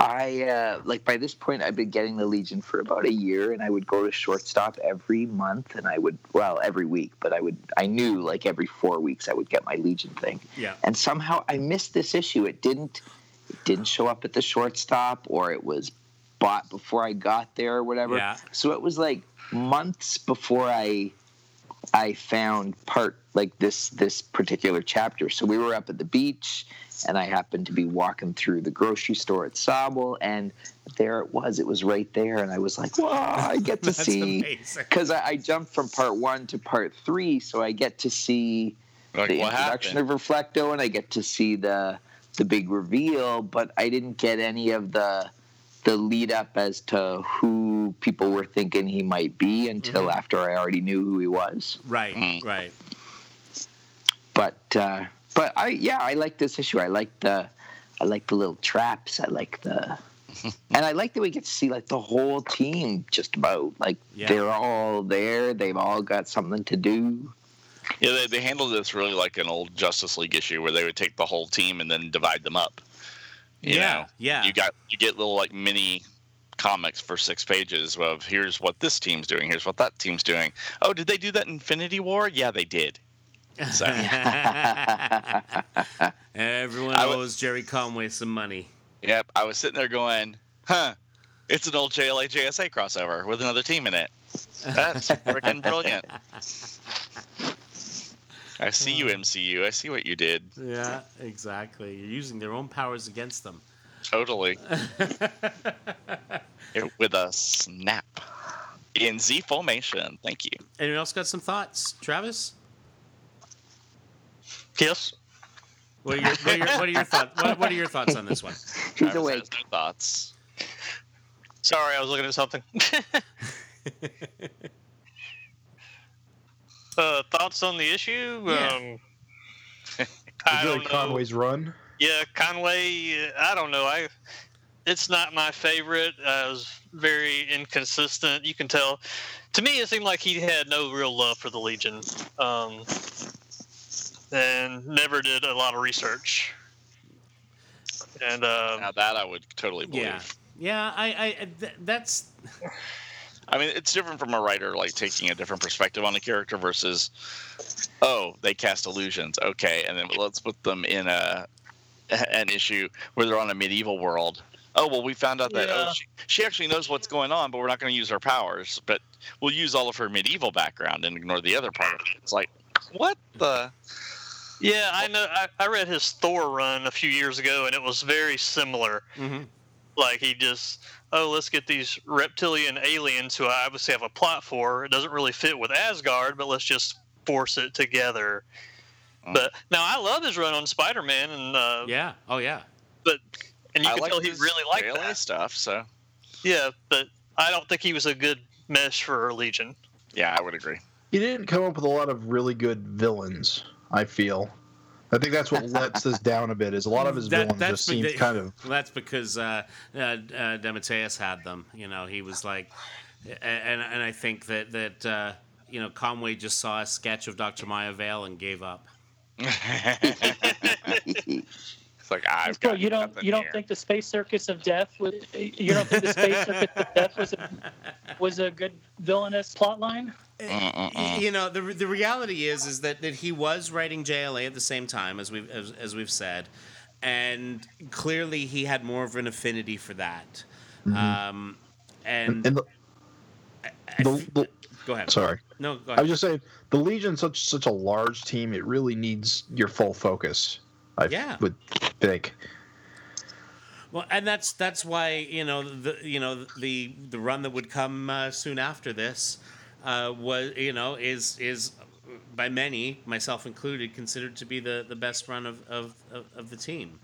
I uh, like. By this point, I've been getting the Legion for about a year, and I would go to shortstop every month, and I would well every week, but I would I knew like every four weeks I would get my Legion thing, Yeah. and somehow I missed this issue. It didn't it didn't show up at the shortstop, or it was bought before I got there, or whatever. Yeah. So it was like months before I I found part like this this particular chapter. So we were up at the beach, and I happened to be walking through the grocery store at Sobel, and there it was. It was right there, and I was like, "Wow! I [laughs] get to That's see." amazing. Because I, I jumped from part one to part three, so I get to see like the introduction happened? of Reflecto, and I get to see the the big reveal. But I didn't get any of the the lead up as to who people were thinking he might be until Mhm. after I already knew who he was. Right. Mm. Right. But uh, but I yeah I like this issue. I like the I like the little traps. I like the. [laughs] And I like that we get to see like the whole team just about like Yeah. they're all there. They've all got something to do. Yeah, they, they handled this really like an old Justice League issue where they would take the whole team and then divide them up. You yeah. know, Yeah. you got you get little like mini comics for six pages of here's what this team's doing, here's what that team's doing. Oh, did they do that in Infinity War? Yeah, they did. So [laughs] [laughs] Everyone I would- owes Gerry Conway some money. yep, I was sitting there going, huh, it's an old JLA JSA crossover with another team in it. That's [laughs] freaking brilliant. I see you, MCU. I see what you did. Yeah, exactly. You're using their own powers against them. Totally. [laughs] It- with a snap. In Z formation. Thank you. Anyone else got some thoughts? Travis? Yes. What are your, what are your, what are your thoughts? What, what are your thoughts on this one? He's [laughs] Travis awake. has no thoughts. Sorry, I was looking at something. [laughs] uh, thoughts on the issue? Yeah. Um, [laughs] I Really don't know. Conway's run. Yeah, Conway. uh, I don't know. I. It's not my favorite. Uh, it was very inconsistent. You can tell. To me, it seemed like he had no real love for the Legion, um, and never did a lot of research. And um, Now that I would totally believe. Yeah. Yeah, I, I th- that's I mean, it's different from a writer like taking a different perspective on a character versus, oh, they cast illusions, okay, and then let's put them in a an issue where they're on a medieval world. Oh well, we found out that Yeah. oh, she, she actually knows what's going on, but we're not going to use her powers. But we'll use all of her medieval background and ignore the other part. of it. It's like, what the? yeah, I know. I, I read his Thor run a few years ago, and it was very similar. mhm. like he just oh let's get these reptilian aliens who i obviously have a plot for it doesn't really fit with asgard but let's just force it together Mm. but now i love his run on spider-man and uh yeah. Oh yeah. but and you I can like tell he really liked that stuff. So yeah but i don't think he was a good mesh for legion yeah, I would agree. He didn't come up with a lot of really good villains. I feel. I think that's what lets us down a bit. Is a lot of his That- villains just seem what they- kind of Well, that's because uh, uh, uh, DeMatteis had them. You know, he was like, and and I think that that uh, you know Conway just saw a sketch of Dr. Mayavale and gave up. [laughs] It's like I've So got you don't you don't here. think the space circus of death was you don't think the space circus of death was a, was a good villainous plot line? Mm-mm-mm. You know, the the reality is is that, that he was writing JLA at the same time as we've as, as we've said, and clearly he had more of an affinity for that. Mhm. Um, and, And, and the, I- I the, the, go ahead. sorry, No, go ahead. I was just saying the Legion's such such a large team. It really needs your full focus. I Yeah. would think. Well, and that's that's why you know the you know the the run that would come uh, soon after this uh, was you know is is by many, myself included, considered to be the, the best run of, of, of, of the team.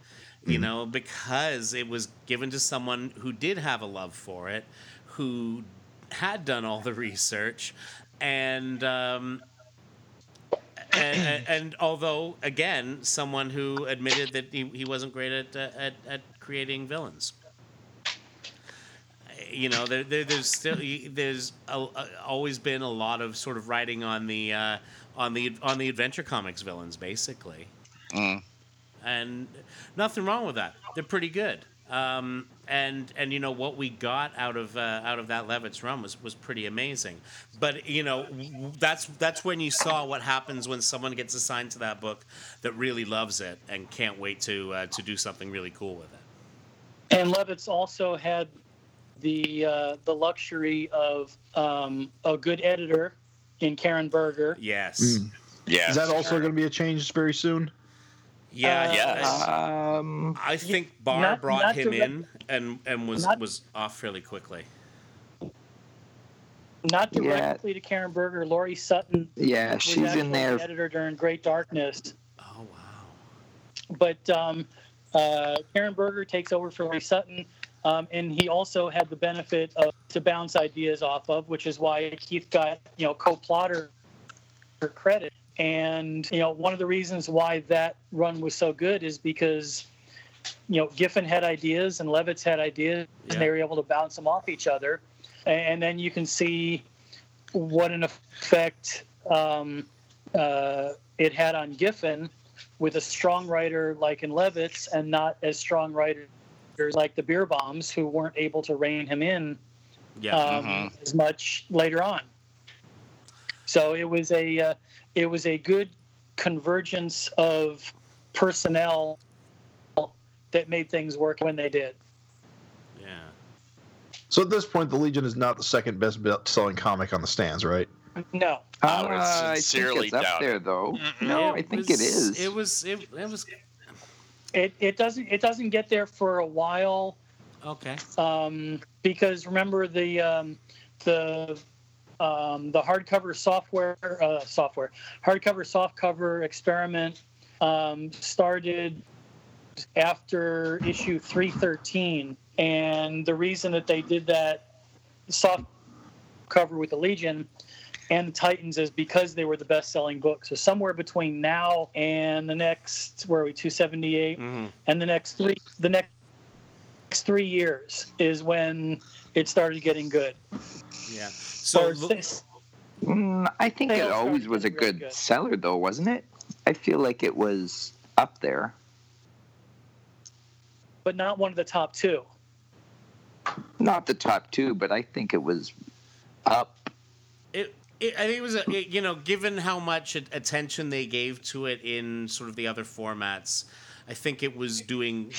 You know, because it was given to someone who did have a love for it, who had done all the research, and um, and, and although again, someone who admitted that he, he wasn't great at, uh, at at creating villains. You know, there, there there's still there's a, a, always been a lot of sort of writing on the uh, on the on the adventure comics villains, basically, Mm. and nothing wrong with that. They're pretty good. Um, and and you know what we got out of uh, out of that Levitz run was was pretty amazing. But you know that's that's when you saw what happens when someone gets assigned to that book that really loves it and can't wait to uh, to do something really cool with it. And Levitz also had the uh, the luxury of um, a good editor in Karen Berger. Yes. Mm. Yeah. Is that also going to be a change very soon? Yeah. Uh, Yes. I- Um, I think Barr not- brought not him direct- in and and was not- was off fairly quickly. Not Yeah. directly to Karen Berger. Laurie Sutton yeah, she's in there. the editor during Great Darkness. Oh wow. But um, uh, Karen Berger takes over for Laurie Sutton. Um, and he also had the benefit of to bounce ideas off of, which is why Keith got you know co-plotter for credit. And you know one of the reasons why that run was so good is because you know Giffen had ideas and Levitz had ideas, Yeah. and they were able to bounce them off each other. And then you can see what an effect um, uh, it had on Giffen with a strong writer like in Levitz and not as strong writers like the Bierbaums who weren't able to rein him in Yeah. um, Mhm. as much later on. So it was a uh, it was a good convergence of personnel that made things work when they did. yeah. So at this point, the Legion is not the second best selling comic on the stands, right? No, I would Uh, I think sincerely it's up doubt there, though. Mm-mm. No, It I think was- it is. It was it, it was it, it doesn't it doesn't get there for a while okay. um, because remember the um, the um, the hardcover software uh, software hardcover softcover experiment um, started after issue 313 and the reason that they did that soft cover with the legion and the titans is because they were the best selling book. So somewhere between now and the next where are we 278 hmm and the next three the next three years is when it started getting good. Yeah. So Or look, this- Mm, I think it always was a good good. seller, though, wasn't it? I feel like it was up there. but not one of the top two. Not the top two, but I think it was up. it, it I think it was a, it, you know given how much attention they gave to it in sort of the other formats, I think it was doing.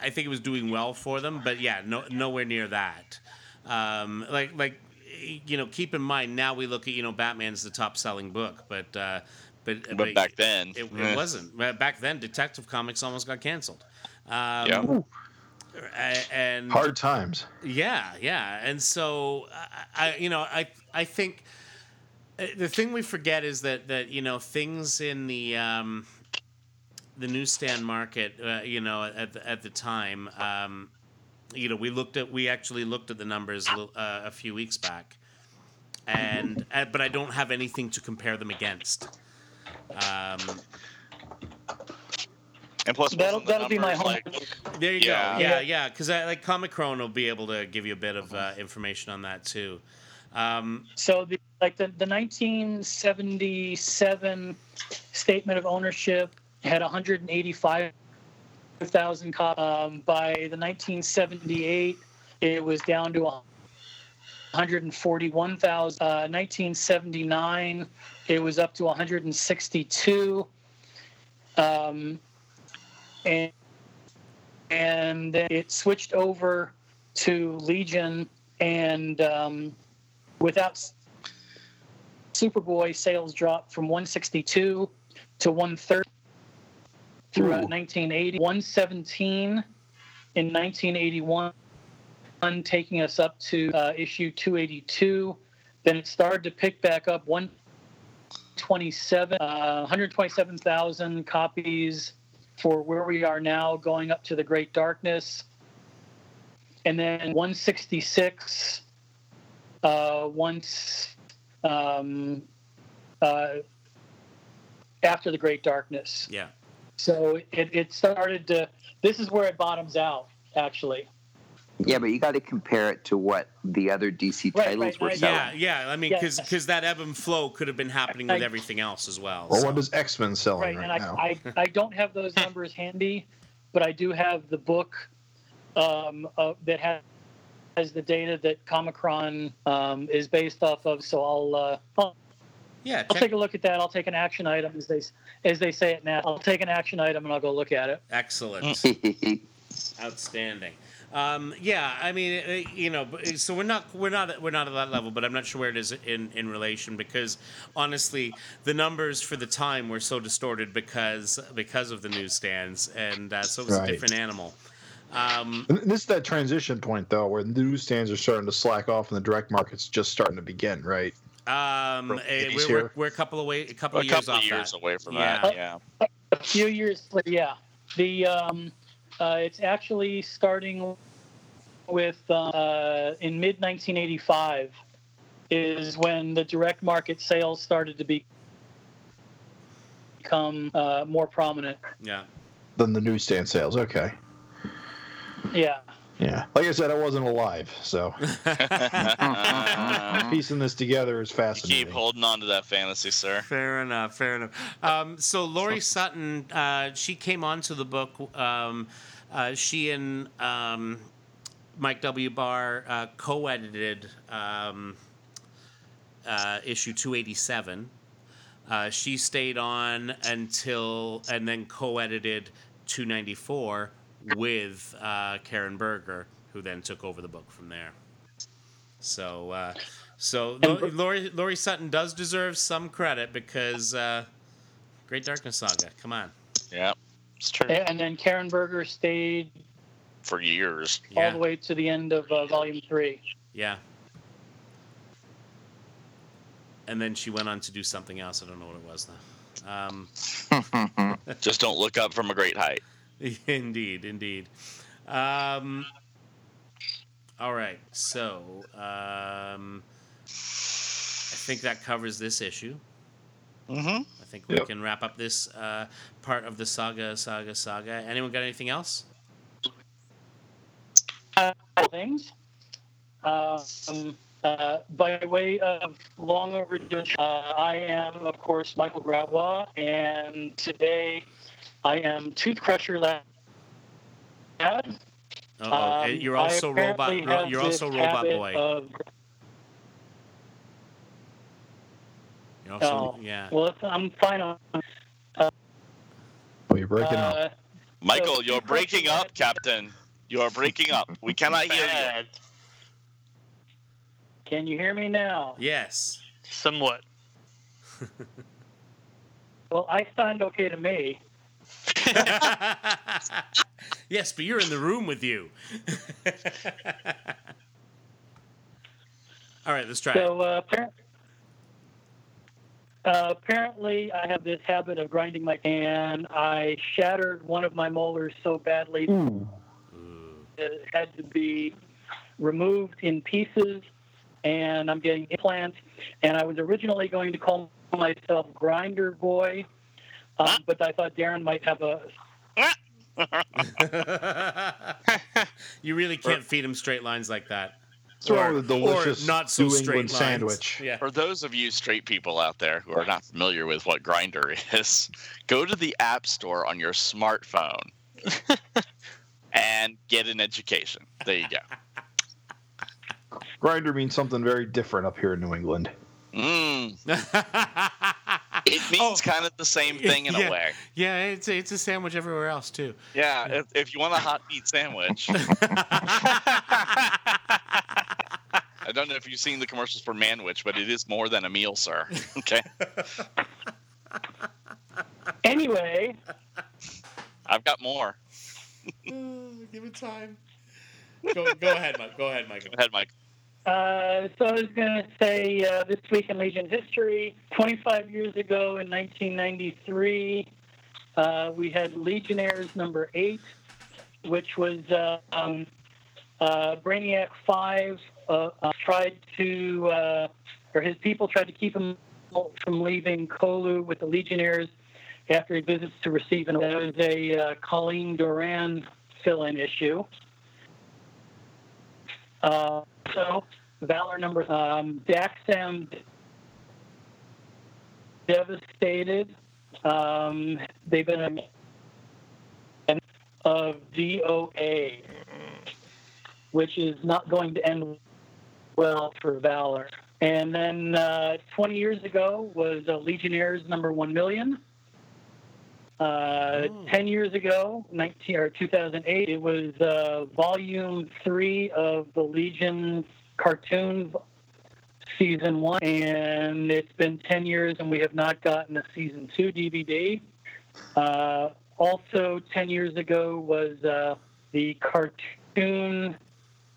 I think it was doing well for them, but yeah, no, nowhere near that. Um, like like you know, keep in mind now we look at you know Batman's the top selling book, but uh, but But back then, it, it wasn't. Uh, Back then, Detective Comics almost got canceled. Um, Yeah. a- and Hard times. yeah, yeah, and so I, I you know, I, I think uh, the thing we forget is that that you know things in the um, the newsstand market, uh, you know, at the, at the time, um, you know, we looked at we actually looked at the numbers a, uh, a few weeks back, and uh, but I don't have anything to compare them against. Um, and plus, That'll- the that'll be my numbers, home- like, There you Yeah. go. Yeah, Yeah. yeah. Because like Comichron will be able to give you a bit of uh, information on that too. Um, So the, like the, the 1977 statement of ownership had 185,000 copies. Um, by the 1978, it was down to 141,000. Uh, 1979, it was up to 162. Um, and and then it switched over to Legion, and um, without Superboy, sales dropped from 162 to 130 throughout Ooh. 1980, 117 in 1981, taking us up to uh, issue 282. Then it started to pick back up 127, uh, 127,000 copies for where we are now, going up to the Great Darkness. And then 166, uh, once um, uh, after the Great Darkness. Yeah. So it, it started to, this is where it bottoms out, actually. Yeah, but you got to compare it to what the other DC Right, titles right, were I- selling. Yeah, yeah. I mean, because Yes. that ebb and flow could have been happening with I- everything else as well. Or so. what is X Men selling Right, right, and I, now? I, I don't have those [laughs] numbers handy, but I do have the book um, uh, that has, has the data that Comichron um, is based off of. So I'll, uh, I'll yeah, I'll take a look at that. I'll take an action item as they as they say it now. I'll take an action item and I'll go look at it. excellent. [laughs] Outstanding. Um, yeah, I mean, uh, you know, so we're not we're not we're not at that level, but I'm not sure where it is in in relation because honestly, the numbers for the time were so distorted because because of the newsstands, and uh, so it was a different animal. Um, this is that transition point though, where the newsstands are starting to slack off and the direct market's just starting to begin, right? Um, From eh, we're, we're, we're a couple of away, a couple A of years couple off of years that. away from Yeah. that. Yeah. A few years, later, yeah. The um, uh, it's actually starting with uh, in mid 1985 is when the direct market sales started to be become uh, more prominent. Yeah. Than the newsstand sales. Okay. Yeah. Yeah. Like I said, I wasn't alive, so [laughs] [laughs] piecing this together is You fascinating. keep holding on to that fantasy, sir. Fair enough. Fair enough. Um, so Laurie Sutton, uh, she came onto the book. Um, uh, she and um, Mike W. Barr uh, co-edited um, uh, issue 287. Uh, she stayed on until and then co-edited 294 with uh, Karen Berger, who then took over the book from there. So, uh, so And Lo- Laurie, Laurie Sutton does deserve some credit because uh, Great Darkness Saga. Come on, Yeah, it's true. And then Karen Berger stayed For years. all yeah, the way to the end of uh, volume three. yeah. And then she went on to do something else. I don't know what it was though. Um, [laughs] Just don't look up from a great height. [laughs] indeed, indeed. Um, all right, so um, I think that covers this issue. Mm-hmm. I think we Yep. can wrap up this uh, part of the saga, saga, saga. Anyone got anything else? uh, things. Um, uh, by way of long overdue, uh, I am, of course, Michael Gravois, and today I am Tooth Crusher Lad. Uh-oh. Um, and you're also robot. apparently Ro- you're also robot boy. Of, You're also, oh, yeah. well, I'm fine on. Oh, you're breaking up. Uh, Michael, So, you're breaking questions. up, Captain. You are breaking up. We cannot hear you. Can you hear me now? Yes. Somewhat. Well, I sound okay to me. Yes, but you're in the room with you. All right, let's try. it. So uh, appar- uh, apparently, I have this habit of grinding my and I shattered one of my molars so badly Ooh. Ooh. that it had to be removed in pieces, and I'm getting implants. And I was originally going to call myself Grinder Boy, um, but I thought Darren might have a [laughs] you really can't feed him straight lines like that. What's wrong with a delicious or not so New straight England lines. sandwich? Yeah. For those of you straight people out there who are not familiar with what Grinder is, [laughs] go to the App Store on your smartphone [laughs] and get an education. There you go. Grinder means something very different up here in New England. Mm. It means Oh. kind of the same thing in Yeah. a way. Yeah, it's a, it's a sandwich everywhere else too. Yeah, if, if you want a hot meat sandwich, [laughs] I don't know if you've seen the commercials for Manwich, but it is more than a meal, sir. Okay, Anyway, I've got more. [laughs] Oh, give it time. Go, go ahead, Mike. Go ahead, Michael. Go ahead, Mike. Uh, so I was going to say uh, this week in Legion history, 25 years ago in 1993, uh, we had Legionnaires number eight, which was uh, um, uh, Brainiac 5 uh, tried to, or his people tried to keep him from leaving Colu with the Legionnaires after he visits to receive an. That was a Colleen Doran fill-in issue. Uh, so Valor number um, Daxam devastated. Um, they've been a of DOA, which is not going to end well for Valor. And then uh, 20 years ago was uh, Legionnaires number 1 million. Uh, Oh. 10 years ago, 19 or 2008, it was uh, volume three of the Legion cartoon season one, and it's been 10 years, and we have not gotten a season two DVD. Uh, also, 10 years ago was uh, the cartoon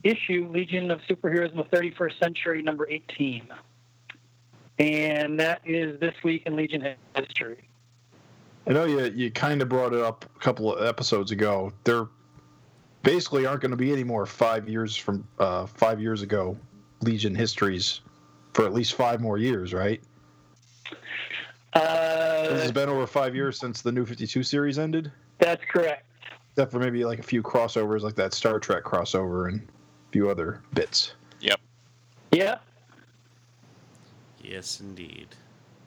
issue Legion of Superheroes in the 31st Century, number 18. And that is this week in Legion history. I know you you kind of brought it up a couple of episodes ago. There basically aren't going to be any more five years from uh, five years ago Legion histories for at least five more years, right? This Uh, has been over five years since the New Fifty Two series ended, that's correct. except for maybe like a few crossovers, like that Star Trek crossover and a few other bits. Yep. Yeah. Yes, indeed.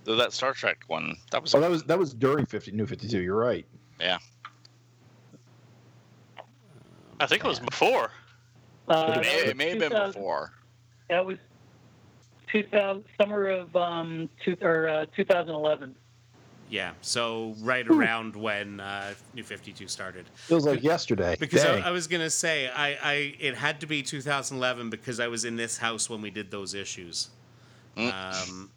Though that Star Trek one, that was Oh, that was that was during Fifty New Fifty Two. You're right. Yeah. I think it was before. Uh, it, may, it may have been before. That was 2000, summer of um, two, or, uh, 2011. Yeah, so right around when uh, New Fifty Two started. Feels like yesterday. Because I, I was gonna say, I, I it had to be 2011 because I was in this house when we did those issues. Mm. Um,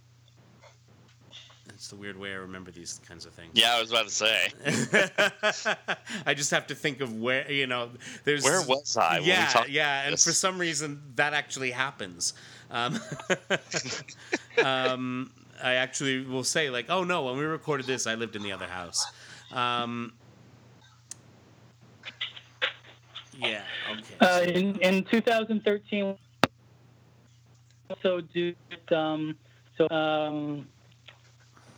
it's the weird way I remember these kinds of things. Yeah, I was about to say. [laughs] I just have to think of where you know. There's Where was I? when we yeah, yeah, and this? for some reason that actually happens. Um, [laughs] um, I actually will say like, oh no, when we recorded this, I lived in the other house. Um, yeah. Okay. Uh, in, in 2013, also did um, so um,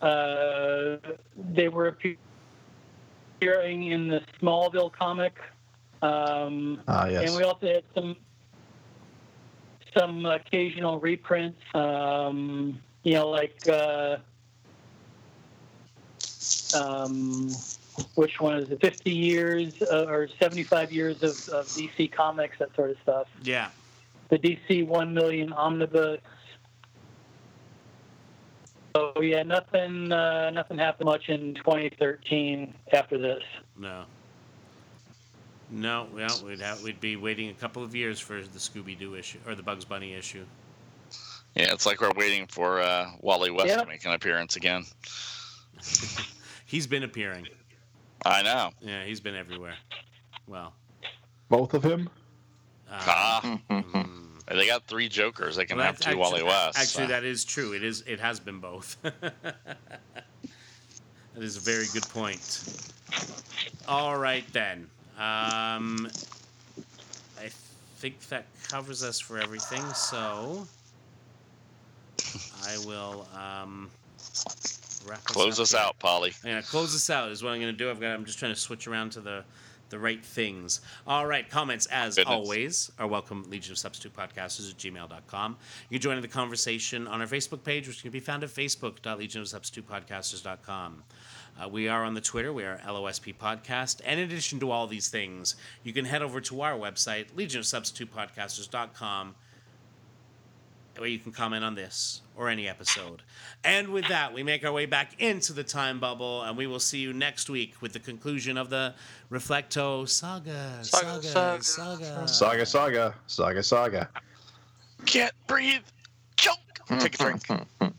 uh, they were appearing in the Smallville comic, um, ah yes. and we also had some some occasional reprints. Um, you know, like uh, um, which one is it? 50 years uh, or 75 years of, of DC Comics, that sort of stuff. yeah. The DC 1 million omnibus. So yeah, nothing, uh, nothing happened much in 2013 after this. No. No, well, we'd have, we'd be waiting a couple of years for the Scooby Doo issue or the Bugs Bunny issue. Yeah, it's like we're waiting for uh, Wally West Yep. to make an appearance again. [laughs] He's been appearing. I know. Yeah, he's been everywhere. Well, Both of him. uh, Ah, mm, they got three Jokers. They can well, have two actually- Wally West. Actually, so. that is true. It is. It has been both. [laughs] that is a very good point. All right then. Um, I think that covers us for everything. So I will um, wrap us Close up us out, Polly. I'm gonna close this out. Is what I'm gonna do. I've got. I'm just trying to switch around to the the right things. All right. Comments as Goodness. always are welcome. Legion of Substitute Podcasters at gmail.com. You can join in the conversation on our Facebook page, which can be found at facebook.legionofsubstitutepodcasters.com. Uh, we are on the Twitter. We are LOSP Podcast. And in addition to all these things, you can head over to our website, legionofsubstitutepodcasters.com, where you can comment on this or any episode. And with that, we make our way back into the time bubble, and we will see you next week with the conclusion of the Reflecto saga. Saga, Saga. saga. Saga. Saga, saga, saga, saga. Can't breathe. Choke. Take a drink. [laughs]